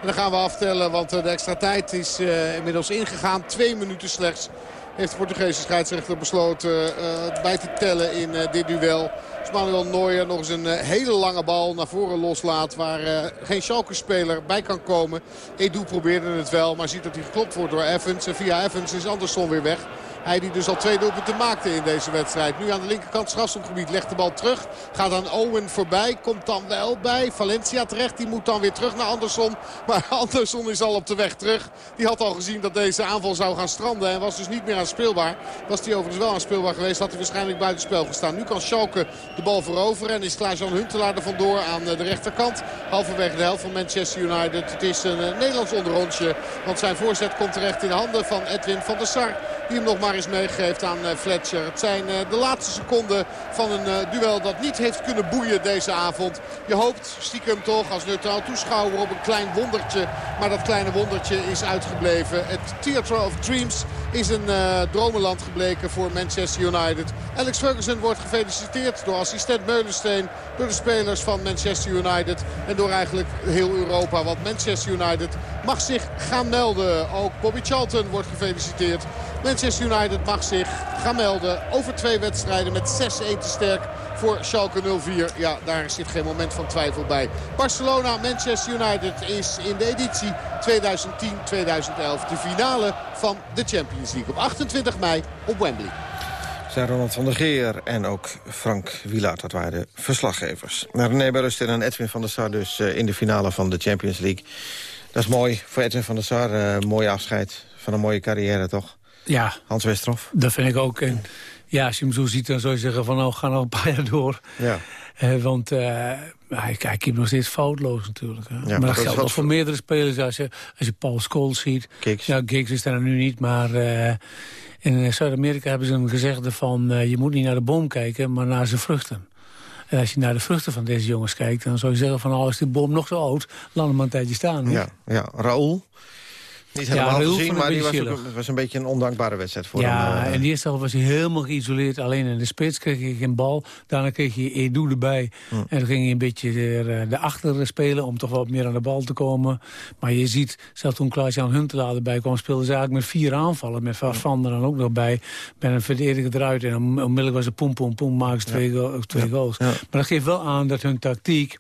En dan gaan we aftellen. Want de extra tijd is inmiddels ingegaan. Twee minuten slechts heeft de Portugese scheidsrechter besloten uh, bij te tellen in uh, dit duel. Als Manuel Neuer nog eens een uh, hele lange bal naar voren loslaat. Waar geen Schalke-speler bij kan komen. Edu probeerde het wel, maar ziet dat hij geklopt wordt door Evans. En via Evans is Andersson weer weg. Hij die dus al twee doelpunten maakte in deze wedstrijd. Nu aan de linkerkant strafschopgebied legt de bal terug. Gaat aan Owen voorbij. Komt dan wel bij Valencia terecht. Die moet dan weer terug naar Anderson. Maar [laughs] Anderson is al op de weg terug. Die had al gezien dat deze aanval zou gaan stranden. En was dus niet meer aan speelbaar. Was hij overigens wel aan speelbaar geweest. Had hij waarschijnlijk buiten spel gestaan. Nu kan Schalke de bal veroveren. En is Klaas-Jan Huntelaar er vandoor aan de rechterkant. Halverwege de helft van Manchester United. Het is een Nederlands onderrondje. Want zijn voorzet komt terecht in de handen van Edwin van der Sar. Die hem nog maar eens meegeeft aan Fletcher. Het zijn de laatste seconden van een duel dat niet heeft kunnen boeien deze avond. Je hoopt stiekem toch als neutraal toeschouwer op een klein wondertje. Maar dat kleine wondertje is uitgebleven. Het Theatre of Dreams is een dromenland gebleken voor Manchester United. Alex Ferguson wordt gefeliciteerd door assistent Meulensteen. Door de spelers van Manchester United. En door eigenlijk heel Europa. Want Manchester United mag zich gaan melden. Ook Bobby Charlton wordt gefeliciteerd. Manchester United mag zich gaan melden over twee wedstrijden met 6-1 te sterk voor Schalke 04. Ja, daar zit geen moment van twijfel bij. Barcelona, Manchester United is in de editie 2010-2011 de finale van de Champions League. Op 28 mei op Wembley. Zijn Ronald van der Geer en ook Frank Wielaert, dat waren de verslaggevers. René Berrust en Edwin van der Sar dus in de finale van de Champions League. Dat is mooi voor Edwin van der Sar. Uh, mooi afscheid van een mooie carrière, toch? Ja. Hans Westerhof. Dat vind ik ook. En ja, als je hem zo ziet, dan zou je zeggen van nou, ga nog een paar jaar door. Ja. Uh, want uh, hij, hij keept nog steeds foutloos natuurlijk. Hè. Ja, maar, maar dat, geldt ook voor meerdere spelers. Als je, als je Paul Scholes ziet. Giggs. Ja, Giggs is daar nu niet, maar... Uh, in Zuid-Amerika hebben ze een gezegde van... je moet niet naar de boom kijken, maar naar zijn vruchten. En als je naar de vruchten van deze jongens kijkt... dan zou je zeggen van, oh, is die boom nog zo oud... laat hem maar een tijdje staan. Hoor. Ja, ja. Raoul, niet helemaal ja, gezien, maar die was, ook, was, een beetje een ondankbare wedstrijd voor ja, hem. Ja, in de eerste helft was hij helemaal geïsoleerd. Alleen in de spits kreeg hij geen bal. Daarna kreeg hij Edu erbij. Hm. En dan ging hij een beetje de, de achter spelen om toch wat meer aan de bal te komen. Maar je ziet, zelfs toen Klaas-Jan Huntelaar erbij kwam... speelden ze eigenlijk met vier aanvallen. Met van der dan ook nog bij. Met een verdediger eruit. En onmiddellijk was het poem, poem, poem. Maken ze twee, go twee goals. Maar dat geeft wel aan dat hun tactiek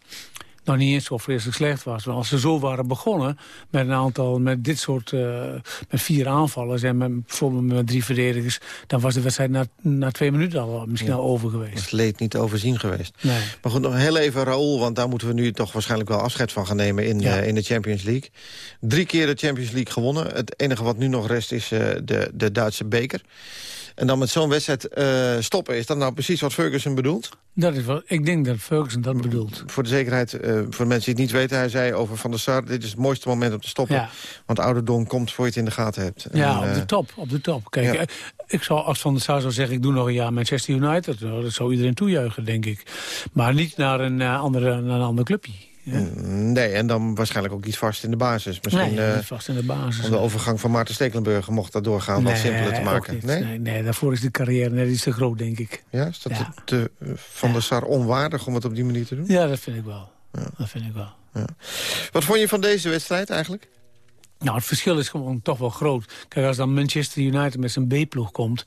nog niet eens zo vreselijk slecht was. Maar als ze zo waren begonnen met een aantal, met dit soort, uh, met vier aanvallers en met, bijvoorbeeld met drie verdedigers, dan was de wedstrijd na, na twee minuten al misschien Ja. al over geweest. Het leed niet overzien geweest. Nee. Maar goed, nog heel even Raoul, want daar moeten we nu toch waarschijnlijk wel afscheid van gaan nemen in, Ja. eh, in de Champions League. Drie keer de Champions League gewonnen. Het enige wat nu nog rest is eh, de, de Duitse beker. En dan met zo'n wedstrijd eh, stoppen, is dat nou precies wat Ferguson bedoelt? Dat is wat, ik denk dat Ferguson dat bedoelt. Voor de zekerheid, eh, voor de mensen die het niet weten... hij zei over Van der Sar, dit is het mooiste moment om te stoppen. Ja. Want ouderdom komt voor je het in de gaten hebt. Ja, En, op de eh, top, op de top. Kijk, ja. ik zou als Van der Sar zou zeggen... ik doe nog een jaar Manchester United. Nou, dat zou iedereen toejuichen, denk ik. Maar niet naar een, andere, naar een ander clubje. Ja. Nee, en dan waarschijnlijk ook iets vast in de basis. Misschien nee, eh, niet vast in de basis. om de overgang van Maarten Stekelenburg... mocht dat doorgaan wat Nee, simpeler te maken. Nee? Nee, nee, daarvoor is de carrière net iets te groot, denk ik. Ja, is dat Ja. te, te, Van der Sar onwaardig om het op die manier te doen? Ja, dat vind ik wel. Dat vind ik wel. Wat vond je van deze wedstrijd eigenlijk? Nou, het verschil is gewoon toch wel groot. Kijk, als dan Manchester United met zijn B-ploeg komt...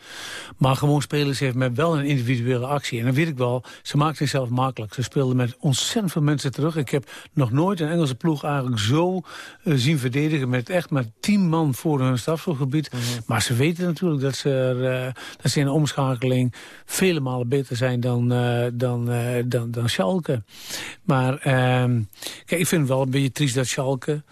maar gewoon spelers heeft met wel een individuele actie. En dan weet ik wel, ze maakten zichzelf makkelijk. Ze speelden met ontzettend veel mensen terug. Ik heb nog nooit een Engelse ploeg eigenlijk zo eh, zien verdedigen... met echt met tien man voor hun strafschopgebied. Maar ze weten natuurlijk dat ze, er, eh, dat ze in de omschakeling... vele malen beter zijn dan, eh, dan, dan, dan Schalke. Maar ehm, kijk, ik vind het wel een beetje triest dat Schalke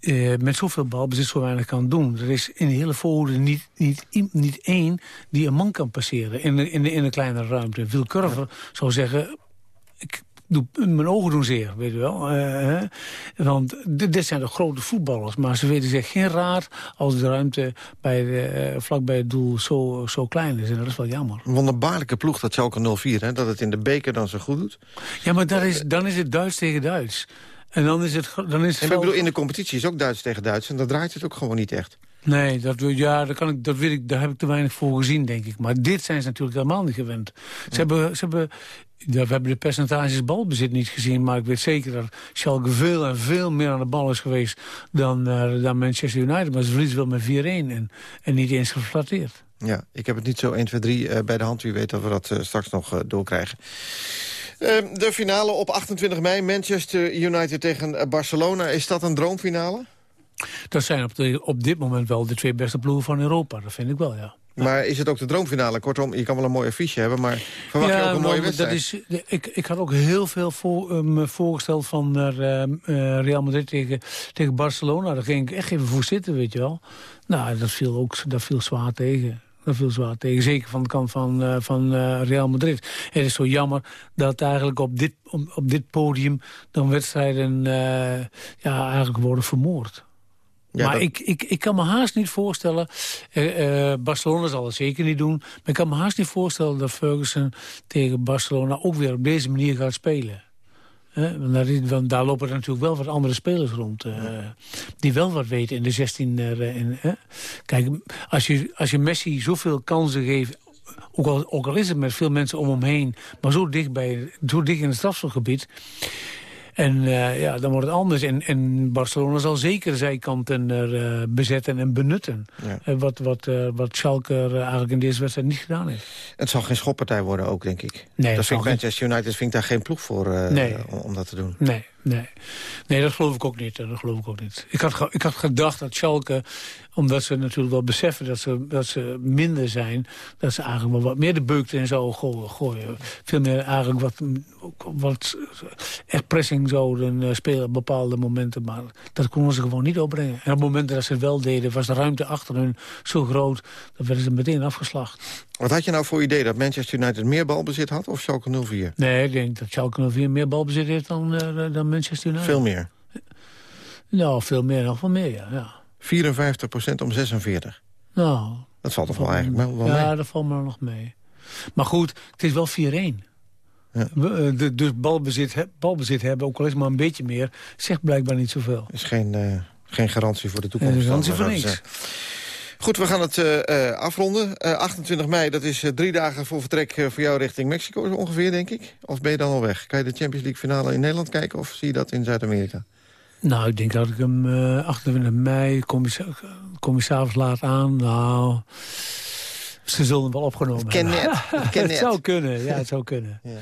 eh, met zoveel balbezit zo weinig kan doen. Er is in de hele voorhoede niet, niet, niet één die een man kan passeren in de, in de, in de kleine ruimte. Wil Curver zou zeggen, ik doe, mijn ogen doen zeer, weet je wel. Eh, hè? want dit, dit zijn de grote voetballers, maar ze weten zich geen raad als de ruimte bij de, eh, vlak bij het doel zo, zo klein is. En dat is wel jammer. Een wonderbaarlijke ploeg, dat Schalke 04, hè? dat het in de beker dan zo goed doet. Ja, maar dat is, dan is het Duits tegen Duits. En dan is het, dan is het En ik bedoel, in de competitie is ook Duits tegen Duits... en dat draait het ook gewoon niet echt. Nee, dat, wil- ja, dat, kan ik, dat weet ik, daar heb ik te weinig voor gezien, denk ik. Maar dit zijn ze natuurlijk helemaal niet gewend. Ze hebben, ze hebben, we hebben de percentages balbezit niet gezien... maar ik weet zeker dat Schalke veel en veel meer aan de bal is geweest... dan, eh, dan Manchester United. Maar ze verliezen wel met 4-1 en, en niet eens geflatteerd. Ja, ik heb het niet zo 1, 2, 3 eh, bij de hand. Wie weet dat we dat eh, straks nog eh, doorkrijgen. Eh, de finale op 28 mei, Manchester United tegen eh, Barcelona. Is dat een droomfinale? Dat zijn op, de, op dit moment wel de twee beste ploegen van Europa. Dat vind ik wel, ja. Maar is het ook de droomfinale? Kortom, je kan wel een mooi affiche hebben, maar verwacht je ook een mooie wedstrijd? Dat is, ik, ik had ook heel veel voor, me voorgesteld van uh, Real Madrid tegen, tegen Barcelona. Daar ging ik echt even voor zitten, weet je wel. Nou, dat viel ook dat viel zwaar tegen. Dat viel zwaar tegen. Zeker van de kant van, uh, van uh, Real Madrid. Het is zo jammer dat eigenlijk op dit, op, op dit podium... dan wedstrijden uh, ja, eigenlijk worden vermoord. Ja, maar dat... ik, ik, ik kan me haast niet voorstellen... Barcelona zal het zeker niet doen... maar ik kan me haast niet voorstellen dat Ferguson tegen Barcelona... ook weer op deze manier gaat spelen. Want daar, lopen er natuurlijk wel wat andere spelers rond. Ja. Die wel wat weten in de 16. In, Kijk, als je, als je Messi zoveel kansen geeft... Ook al, ook al is het met veel mensen om hem heen... maar zo dicht, bij, zo dicht in het strafschopgebied... En uh, ja, dan wordt het anders. En, en Barcelona zal zeker zijkanten er uh, bezetten en benutten. Ja. Uh, wat, wat, wat Schalke eigenlijk in deze wedstrijd niet gedaan heeft. Het zal geen schoppartij worden ook, denk ik. Nee, dat vindt Manchester United vindt daar geen ploeg voor nee. om, om, dat te doen. Nee, nee. nee, dat geloof ik ook niet. Dat geloof ik ook niet. Ik had, ik had gedacht dat Schalke, omdat ze natuurlijk wel beseffen dat ze, dat ze minder zijn... dat ze eigenlijk wel wat meer de beuk erin zouden gooien. Veel meer eigenlijk wat, wat echt pressing zouden spelen op bepaalde momenten. Maar dat konden ze gewoon niet opbrengen. En op momenten dat ze het wel deden, was de ruimte achter hun zo groot... dat werden ze meteen afgeslacht. Wat had je nou voor idee? Dat Manchester United meer balbezit had of Schalke 04? Nee, ik denk dat Schalke 04 meer balbezit heeft dan, uh, dan Manchester United. Veel meer? Nou, veel meer, nog wel meer, ja. ja. 54% om 46? Nou. Dat valt toch wel eigenlijk wel, wel ja, mee? Ja, dat valt me nog mee. Maar goed, het is wel 4-1. Ja. Dus balbezit, balbezit hebben, ook al is maar een beetje meer... zegt blijkbaar niet zoveel. is geen, uh, geen garantie voor de toekomst. Geen garantie voor niks. Goed, we gaan het uh, afronden. Uh, 28 mei, dat is drie dagen voor vertrek voor jou richting Mexico ongeveer, denk ik. Of ben je dan al weg? Kan je de Champions League finale in Nederland kijken of zie je dat in Zuid-Amerika? Nou, ik denk dat ik hem 28 mei, kom je, kom je s'avonds laat aan. Nou, ze zullen hem wel opgenomen hebben. Net. [laughs] Ken het net. zou kunnen, ja, het zou kunnen. Ja.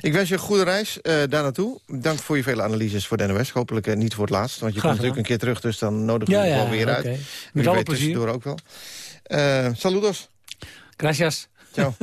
Ik wens je een goede reis uh, daar naartoe. Dank voor je vele analyses voor de NOS. Hopelijk uh, niet voor het laatst, want je Graag komt natuurlijk een keer terug... dus dan nodig we ja, ja, gewoon weer okay. uit. Met alle plezier. tussendoor ook wel. Uh, saludos. Gracias. Ciao. [laughs]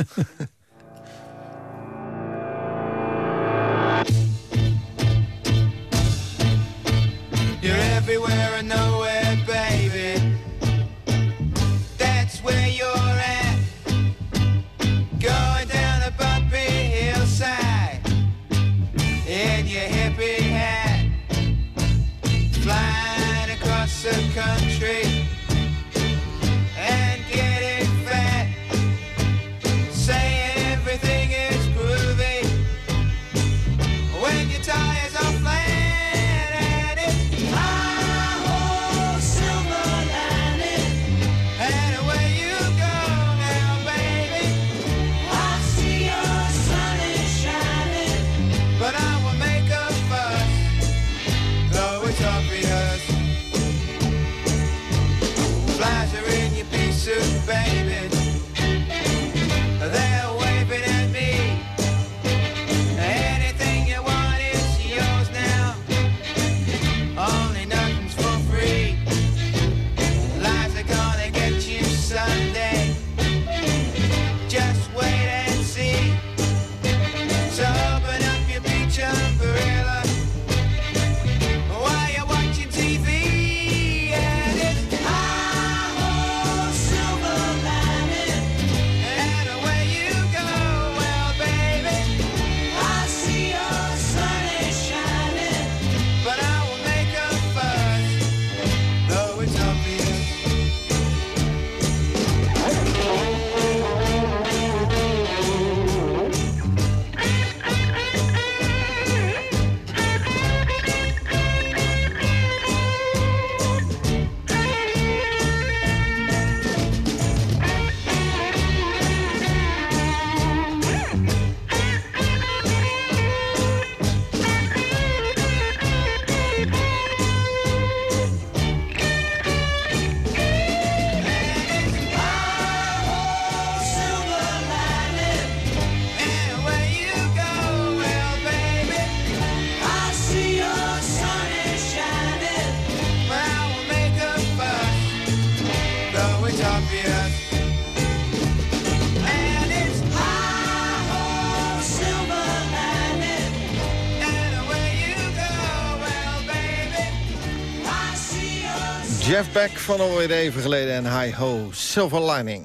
Jeff Beck van alweer even geleden en Hi Ho, Silver Lining.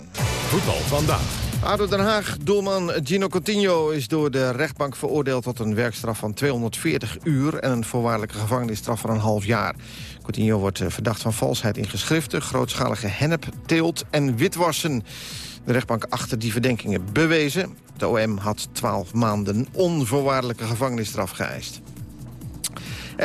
Voetbal vandaag. ADO Den Haag, doelman Gino Coutinho is door de rechtbank veroordeeld tot een werkstraf van 240 uur en een voorwaardelijke gevangenisstraf van een half jaar. Coutinho wordt eh, verdacht van valsheid in geschriften, grootschalige hennep, teelt en witwassen. De rechtbank achter die verdenkingen bewezen. De OM had 12 maanden onvoorwaardelijke gevangenisstraf geëist.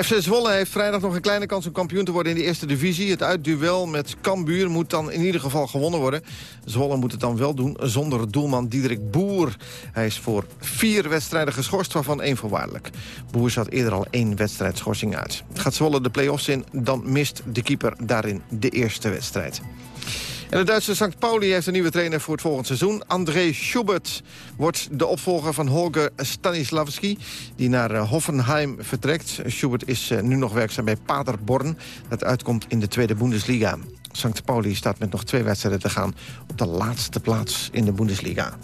FC Zwolle heeft vrijdag nog een kleine kans om kampioen te worden in de eerste divisie. Het uitduel met Cambuur moet dan in ieder geval gewonnen worden. Zwolle moet het dan wel doen zonder doelman Diederik Boer. Hij is voor vier wedstrijden geschorst, waarvan één voorwaardelijk. Boer zat eerder al één wedstrijd schorsing uit. Gaat Zwolle de play-offs in, dan mist de keeper daarin de eerste wedstrijd. En de Duitse St. Pauli heeft een nieuwe trainer voor het volgende seizoen. André Schubert wordt de opvolger van Holger Stanislavski... die naar eh, Hoffenheim vertrekt. Schubert is eh, nu nog werkzaam bij Paderborn. Dat uitkomt in de tweede Bundesliga. St. Pauli staat met nog twee wedstrijden te gaan... op de laatste plaats in de Bundesliga.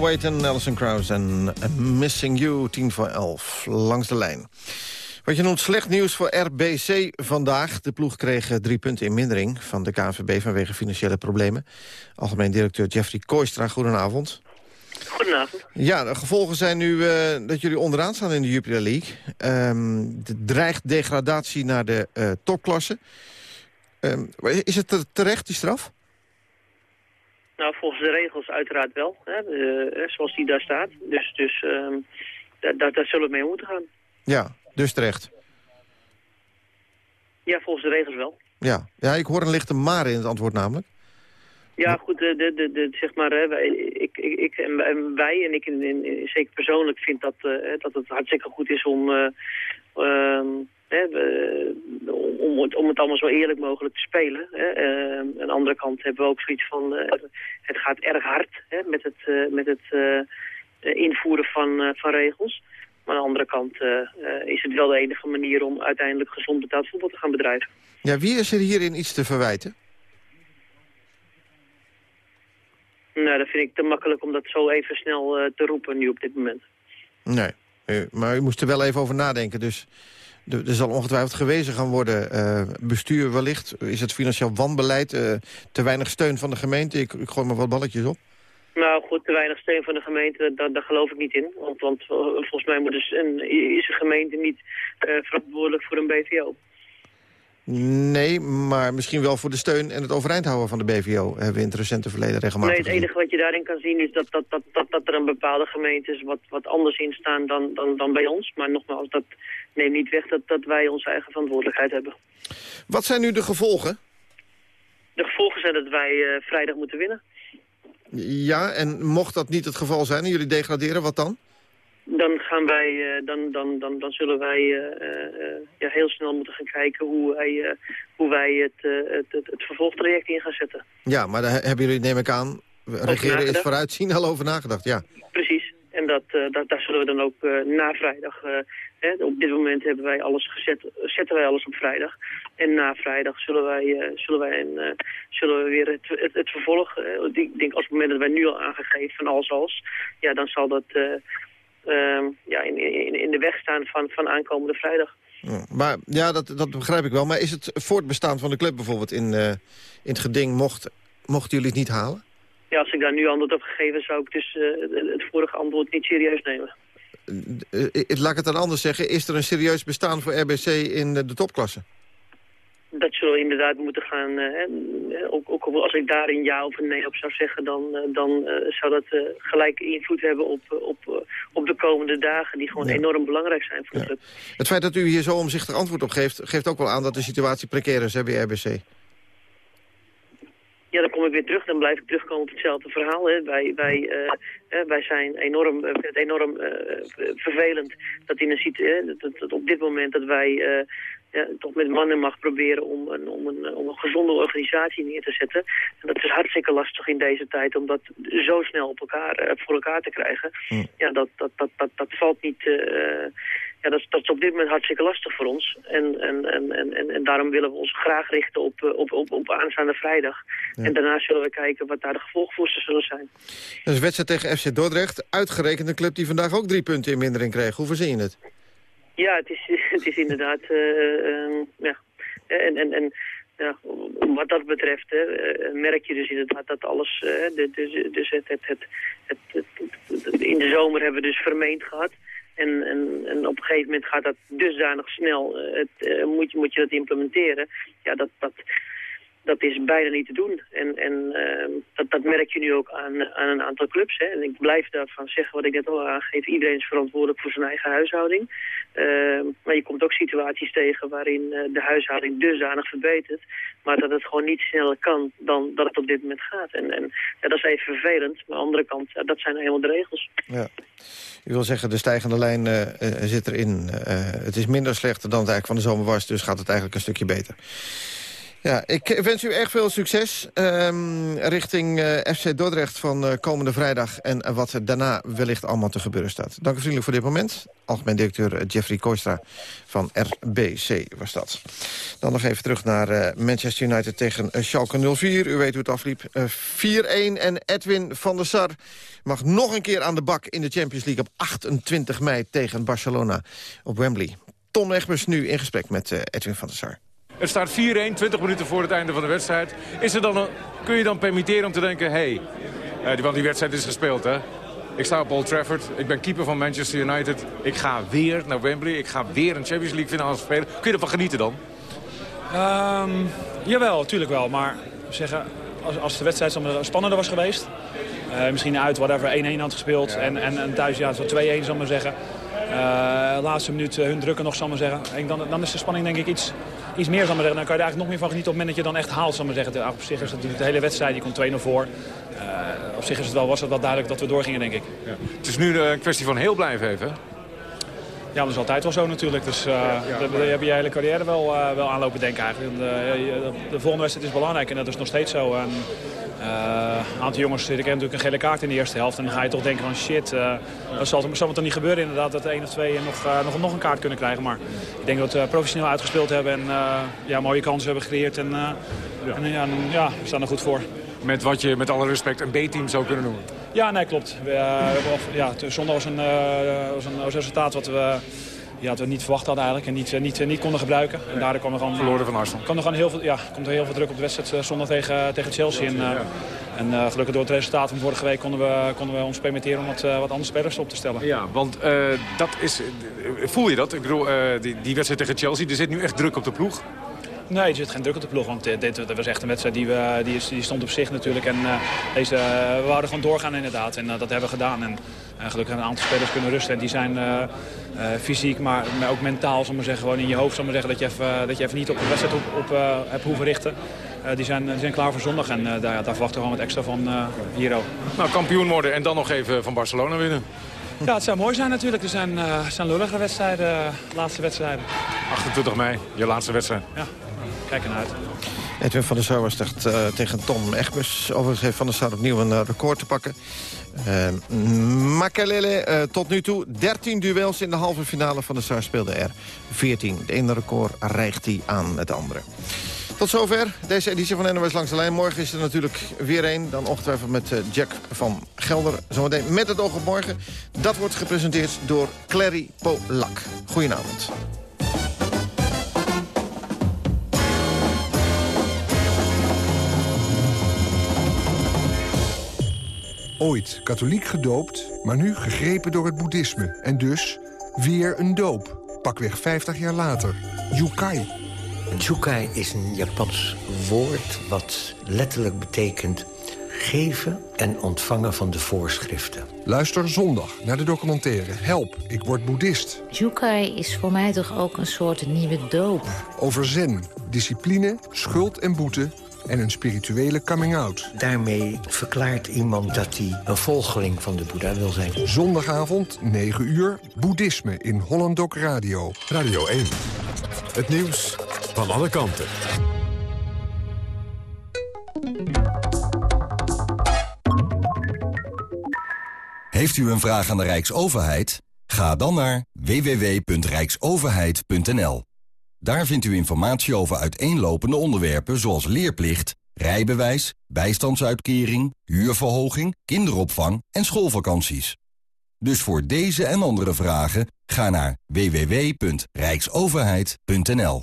John Wayton, Alison Krauss en Missing You, 10 voor 11, langs de lijn. Wat je noemt slecht nieuws voor RBC vandaag. De ploeg kreeg eh, drie punten in mindering van de KNVB vanwege financiële problemen. Algemeen directeur Jeffrey Kooistra, goedenavond. Goedenavond. Ja, de gevolgen zijn nu eh, dat jullie onderaan staan in de Jupiler League. De dreigt degradatie naar de eh, topklasse. Ehm, is het ter- terecht, die straf? Nou, volgens de regels uiteraard wel, hè, eh, zoals die daar staat. Dus, dus ehm, daar, zullen we mee moeten gaan. Ja, dus terecht. Ja, volgens de regels wel. Ja, ja ik hoor een lichte maar in het antwoord namelijk. Ja, goed, de, de, de, zeg maar, hè, wij, ik, ik, ik en wij- en ik in, in, zeker persoonlijk vind dat, eh, dat het hartstikke goed is om, eh, ehm, hè, om, het, om het allemaal zo eerlijk mogelijk te spelen. Hè. Eh, aan de andere kant hebben we ook zoiets van, eh, het gaat erg hard hè, met het, eh, met het invoeren van, van regels. Maar aan de andere kant is het wel de enige manier om uiteindelijk gezond betaald voetbal te gaan bedrijven. Ja, wie is er hierin iets te verwijten? Nou, dat vind ik te makkelijk om dat zo even snel te roepen nu op dit moment. Nee, maar u moest er wel even over nadenken. Dus er er zal ongetwijfeld gewezen gaan worden. eh, bestuur wellicht. Is het financieel wanbeleid? eh, te weinig steun van de gemeente? Ik, ik gooi maar wat balletjes op. Nou goed, te weinig steun van de gemeente, daar, daar geloof ik niet in. Want, want eh, volgens mij moet dus een, is een gemeente niet verantwoordelijk voor een BVO. Nee, maar misschien wel voor de steun en het overeind houden van de BVO... hebben we in het recente verleden regelmatig Nee, het enige wat je daarin kan zien is dat, dat, dat, dat, dat er een bepaalde gemeentes wat, wat anders in staan dan, dan, dan bij ons. Maar nogmaals, dat neemt niet weg dat, dat wij onze eigen verantwoordelijkheid hebben. Wat zijn nu de gevolgen? De gevolgen zijn dat wij eh, vrijdag moeten winnen. Ja, en mocht dat niet het geval zijn en jullie degraderen, wat dan? Dan gaan wij, eh, dan, dan, dan, dan zullen wij eh, ja, heel snel moeten gaan kijken hoe wij, hoe wij het, het, het, het vervolgtraject in gaan zetten. Ja, maar daar hebben jullie, neem ik aan... regeren is vooruitzien al over nagedacht, ja. Precies. En dat, eh, dat, daar zullen we dan ook eh, na vrijdag... eh, hè, op dit moment hebben wij alles gezet, zetten wij alles op vrijdag. En na vrijdag zullen wij, zullen wij, een, zullen we weer het, het, vervolg... ik denk als het moment dat wij nu al aangegeven van alles als... Ja, dan zal dat eh, ehm, ja, in, in, in de weg staan van, van aankomende vrijdag. Maar ja, dat, dat begrijp ik wel. Maar is het voortbestaan van de club bijvoorbeeld in, in het geding... Mocht, mochten jullie het niet halen? Ja, als ik daar nu antwoord op gegeven zou ik dus eh, het, vorige antwoord niet serieus nemen. Eh, eh, laat ik het dan anders zeggen. Is er een serieus bestaan voor RBC in de, topklasse? Dat zullen we inderdaad moeten gaan... ook, ook als ik daar een ja of een nee op zou zeggen... dan, dan zou dat gelijk invloed hebben op, op, op de komende dagen... die gewoon Ja. enorm belangrijk zijn voor de club. Het feit dat u hier zo omzichtig antwoord op geeft... geeft ook wel aan dat de situatie precair is hè, bij RBC. Ja, dan kom ik weer terug. Dan blijf ik terugkomen op hetzelfde verhaal. Hè. Wij, wij, eh, hè, wij zijn enorm, eh, het enorm eh, vervelend dat in een situatie... dat, dat op dit moment dat wij eh, ja, toch met mannen mag proberen om een, om, een, om een gezonde organisatie neer te zetten. En dat is hartstikke lastig in deze tijd om dat zo snel op elkaar, eh, voor elkaar te krijgen. Ja, dat, dat, dat, dat, dat valt niet... eh, ja, dat, is- dat is op dit moment hartstikke lastig voor ons. En, en, en, en, en, daarom willen we ons graag richten op, eh, op, op, op aanstaande vrijdag. En daarna zullen we kijken wat daar de gevolgen voor ze zullen zijn. Dus wedstrijd tegen FC Dordrecht. Uitgerekend een club die vandaag ook drie punten in mindering kreeg. Hoe verzin je het? Ja, het is, [laughs] het is inderdaad... eh, ehm, ja. En, en, en ja, wat dat betreft hè, eh, merk je dus inderdaad dat alles... dus het, het, het, het- het- in de zomer hebben we dus vermeend gehad. En, en, en op een gegeven moment gaat dat dusdanig snel, eh, het, eh, moet, je, moet je dat implementeren. Ja, dat, dat, dat is bijna niet te doen. En, en ehm, dat, dat merk je nu ook aan, aan een aantal clubs. Hè. En ik blijf daarvan zeggen wat ik net al aangeef. Iedereen is verantwoordelijk voor zijn eigen huishouding. Ehm, maar je komt ook situaties tegen waarin eh, de huishouding dusdanig verbetert. Maar dat het gewoon niet sneller kan dan dat het op dit moment gaat. En, en ja, dat is even vervelend. Maar aan de andere kant, dat zijn nou helemaal de regels. Ja. U wil zeggen, de stijgende lijn eh, eh, zit erin. Het is minder slecht dan het eigenlijk van de zomer was. Dus gaat het eigenlijk een stukje beter. Ja, ik wens u erg veel succes ehm, richting eh, FC Dordrecht van eh, komende vrijdag... en eh, wat er daarna wellicht allemaal te gebeuren staat. Dank u vriendelijk voor dit moment. Algemeen directeur Jeffrey Koistra van RBC was dat. Dan nog even terug naar Manchester United tegen Schalke 04. U weet hoe het afliep. Eh, 4-1 en Edwin van der Sar mag nog een keer aan de bak... in de Champions League op 28 mei tegen Barcelona op Wembley. Tom Egbers nu in gesprek met Edwin van der Sar. Het staat 4-1, 20 minuten voor het einde van de wedstrijd. Is er dan een, kun je dan permitteren om te denken... hé, hey, eh, die- want die wedstrijd is gespeeld, hè? Ik sta op Old Trafford. Ik ben keeper van Manchester United. Ik ga weer naar Wembley. Ik ga weer een Champions League finale spelen. Kun je ervan genieten dan? Ehm, jawel, natuurlijk wel. Maar zeggen, als, als de wedstrijd spannender was geweest... eh, misschien uit, whatever, 1-1 had gespeeld. En, en, en thuis, ja, zo 2-1 zal ik maar zeggen. Eh, laatste minuut eh, hun drukken nog, zal maar zeggen. En dan, dan is de spanning denk ik iets, iets meer, zal maar zeggen. Dan kan je er eigenlijk nog meer van genieten op het moment dat je dan echt haalt, zal zeggen. Op zich is het de hele wedstrijd, die komt 2-0 voor. Eh, op zich is het wel, was het wel duidelijk dat we doorgingen, denk ik. Het is nu een kwestie van heel blijven even. Ja, dat is altijd wel zo natuurlijk. Dus uh, daar daar heb je je hele carrière wel, eh, wel aanlopen denken eigenlijk. En, eh, je- de volgende wedstrijd is belangrijk en dat is nog steeds zo. En, eh, een aantal jongens die kennen natuurlijk een gele kaart in de eerste helft. En dan ga je toch denken van shit, eh, dat zal, toch niet gebeuren inderdaad. Dat de één of twee nog, eh, nog, nog een kaart kunnen krijgen. Maar ik denk dat we professioneel uitgespeeld hebben en eh, ja, mooie kansen hebben gecreëerd. En, eh, en ja, we staan er goed voor. Met wat je met alle respect een B-team zou kunnen noemen. Ja, nee, klopt. We, eh, we ja, zondag was een, eh, was een, resultaat wat we, ja, wat we niet verwacht hadden eigenlijk. En niet, eh, niet, niet konden gebruiken. En daardoor kwam er gewoon... Verloren van Arsenal. Kwam er gewoon heel veel, ja, komt er heel veel druk op de wedstrijd zondag tegen, tegen Chelsea. En, en gelukkig door het resultaat van vorige week konden we, konden we ons permitteren om wat, wat andere spelers op te stellen. Ja, want dat is... voel je dat? Ik bedoel, die, die wedstrijd tegen Chelsea, er zit nu echt druk op de ploeg. Nee, er zit geen druk op de ploeg. Want eh, dit, dit was echt een wedstrijd die, we, die, is- die stond op zich natuurlijk. En eh, deze, eh, we wouden gewoon doorgaan inderdaad. En eh, dat hebben we gedaan. En eh, gelukkig hebben een aantal spelers kunnen rusten. En die zijn eh, eh, fysiek, maar, maar ook mentaal, zal maar zeggen, gewoon in je hoofd, zal maar zeggen, dat je even, dat je even niet op de wedstrijd op, op eh, hebt hoeven richten. Eh, die, zijn, die zijn klaar voor zondag. En eh, daar, daar verwachten we gewoon wat extra van eh hier ook. Nou, kampioen worden en dan nog even van Barcelona winnen. Ja, het zou mooi zijn natuurlijk. Er zijn, eh, er zijn lullige wedstrijden, eh, laatste wedstrijden. 28 mei, je laatste wedstrijd. Ja, kijk ernaar uit. Edwin van der was echt, eh, tegen Tom Egbers. Overigens heeft Van der Sar opnieuw een eh, record te pakken. Uh, Makelele tot nu toe 13 duels in de halve finale van de Sar speelde er 14. Het ene record rijgt hij aan het andere. Tot zover deze editie van NOS Langs de Lijn. Morgen is er natuurlijk weer een. Dan ongetwijfeld met Jack van Gelder. Zometeen met het oog op morgen. Dat wordt gepresenteerd door Clary Polak. Goedenavond. Ooit katholiek gedoopt, maar nu gegrepen door het boeddhisme. En dus weer een doop. Pakweg 50 jaar later. Yukai. Jukai is een Japans woord wat letterlijk betekent geven en ontvangen van de voorschriften. Luister zondag naar de documentaire Help, ik word boeddhist. Jukai is voor mij toch ook een soort nieuwe doop. Over zen, discipline, schuld en boete en een spirituele coming-out. Daarmee verklaart iemand dat hij een volgeling van de Boeddha wil zijn. Zondagavond, 9 uur, boeddhisme in Hollandok Radio. Radio 1. Het nieuws van alle kanten. Heeft u een vraag aan de Rijksoverheid? Ga dan naar www.rijksoverheid.nl. Daar vindt u informatie over uiteenlopende onderwerpen zoals leerplicht, rijbewijs, bijstandsuitkering, huurverhoging, kinderopvang en schoolvakanties. Dus voor deze en andere vragen ga naar www.rijksoverheid.nl.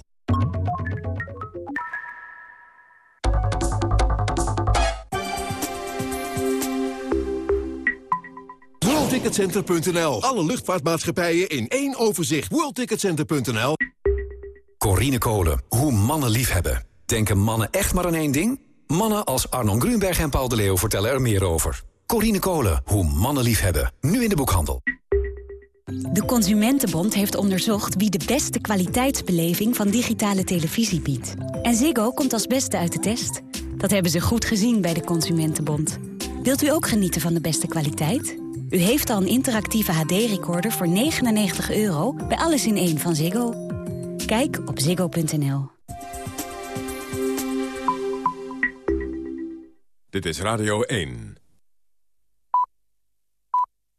WorldTicketCenter.nl. Alle luchtvaartmaatschappijen in één overzicht. WorldTicketCenter.nl. Corine Kolen, hoe mannen liefhebben. Denken mannen echt maar aan één ding? Mannen als Arnon Grunberg en Paul de Leeuw vertellen er meer over. Corine Kolen, hoe mannen liefhebben. Nu in de boekhandel. De Consumentenbond heeft onderzocht wie de beste kwaliteitsbeleving van digitale televisie biedt. En Ziggo komt als beste uit de test. Dat hebben ze goed gezien bij de Consumentenbond. Wilt u ook genieten van de beste kwaliteit? U heeft al een interactieve HD-recorder voor 99 euro bij Alles in één van Ziggo. Kijk op ziggo.nl. Dit is Radio 1.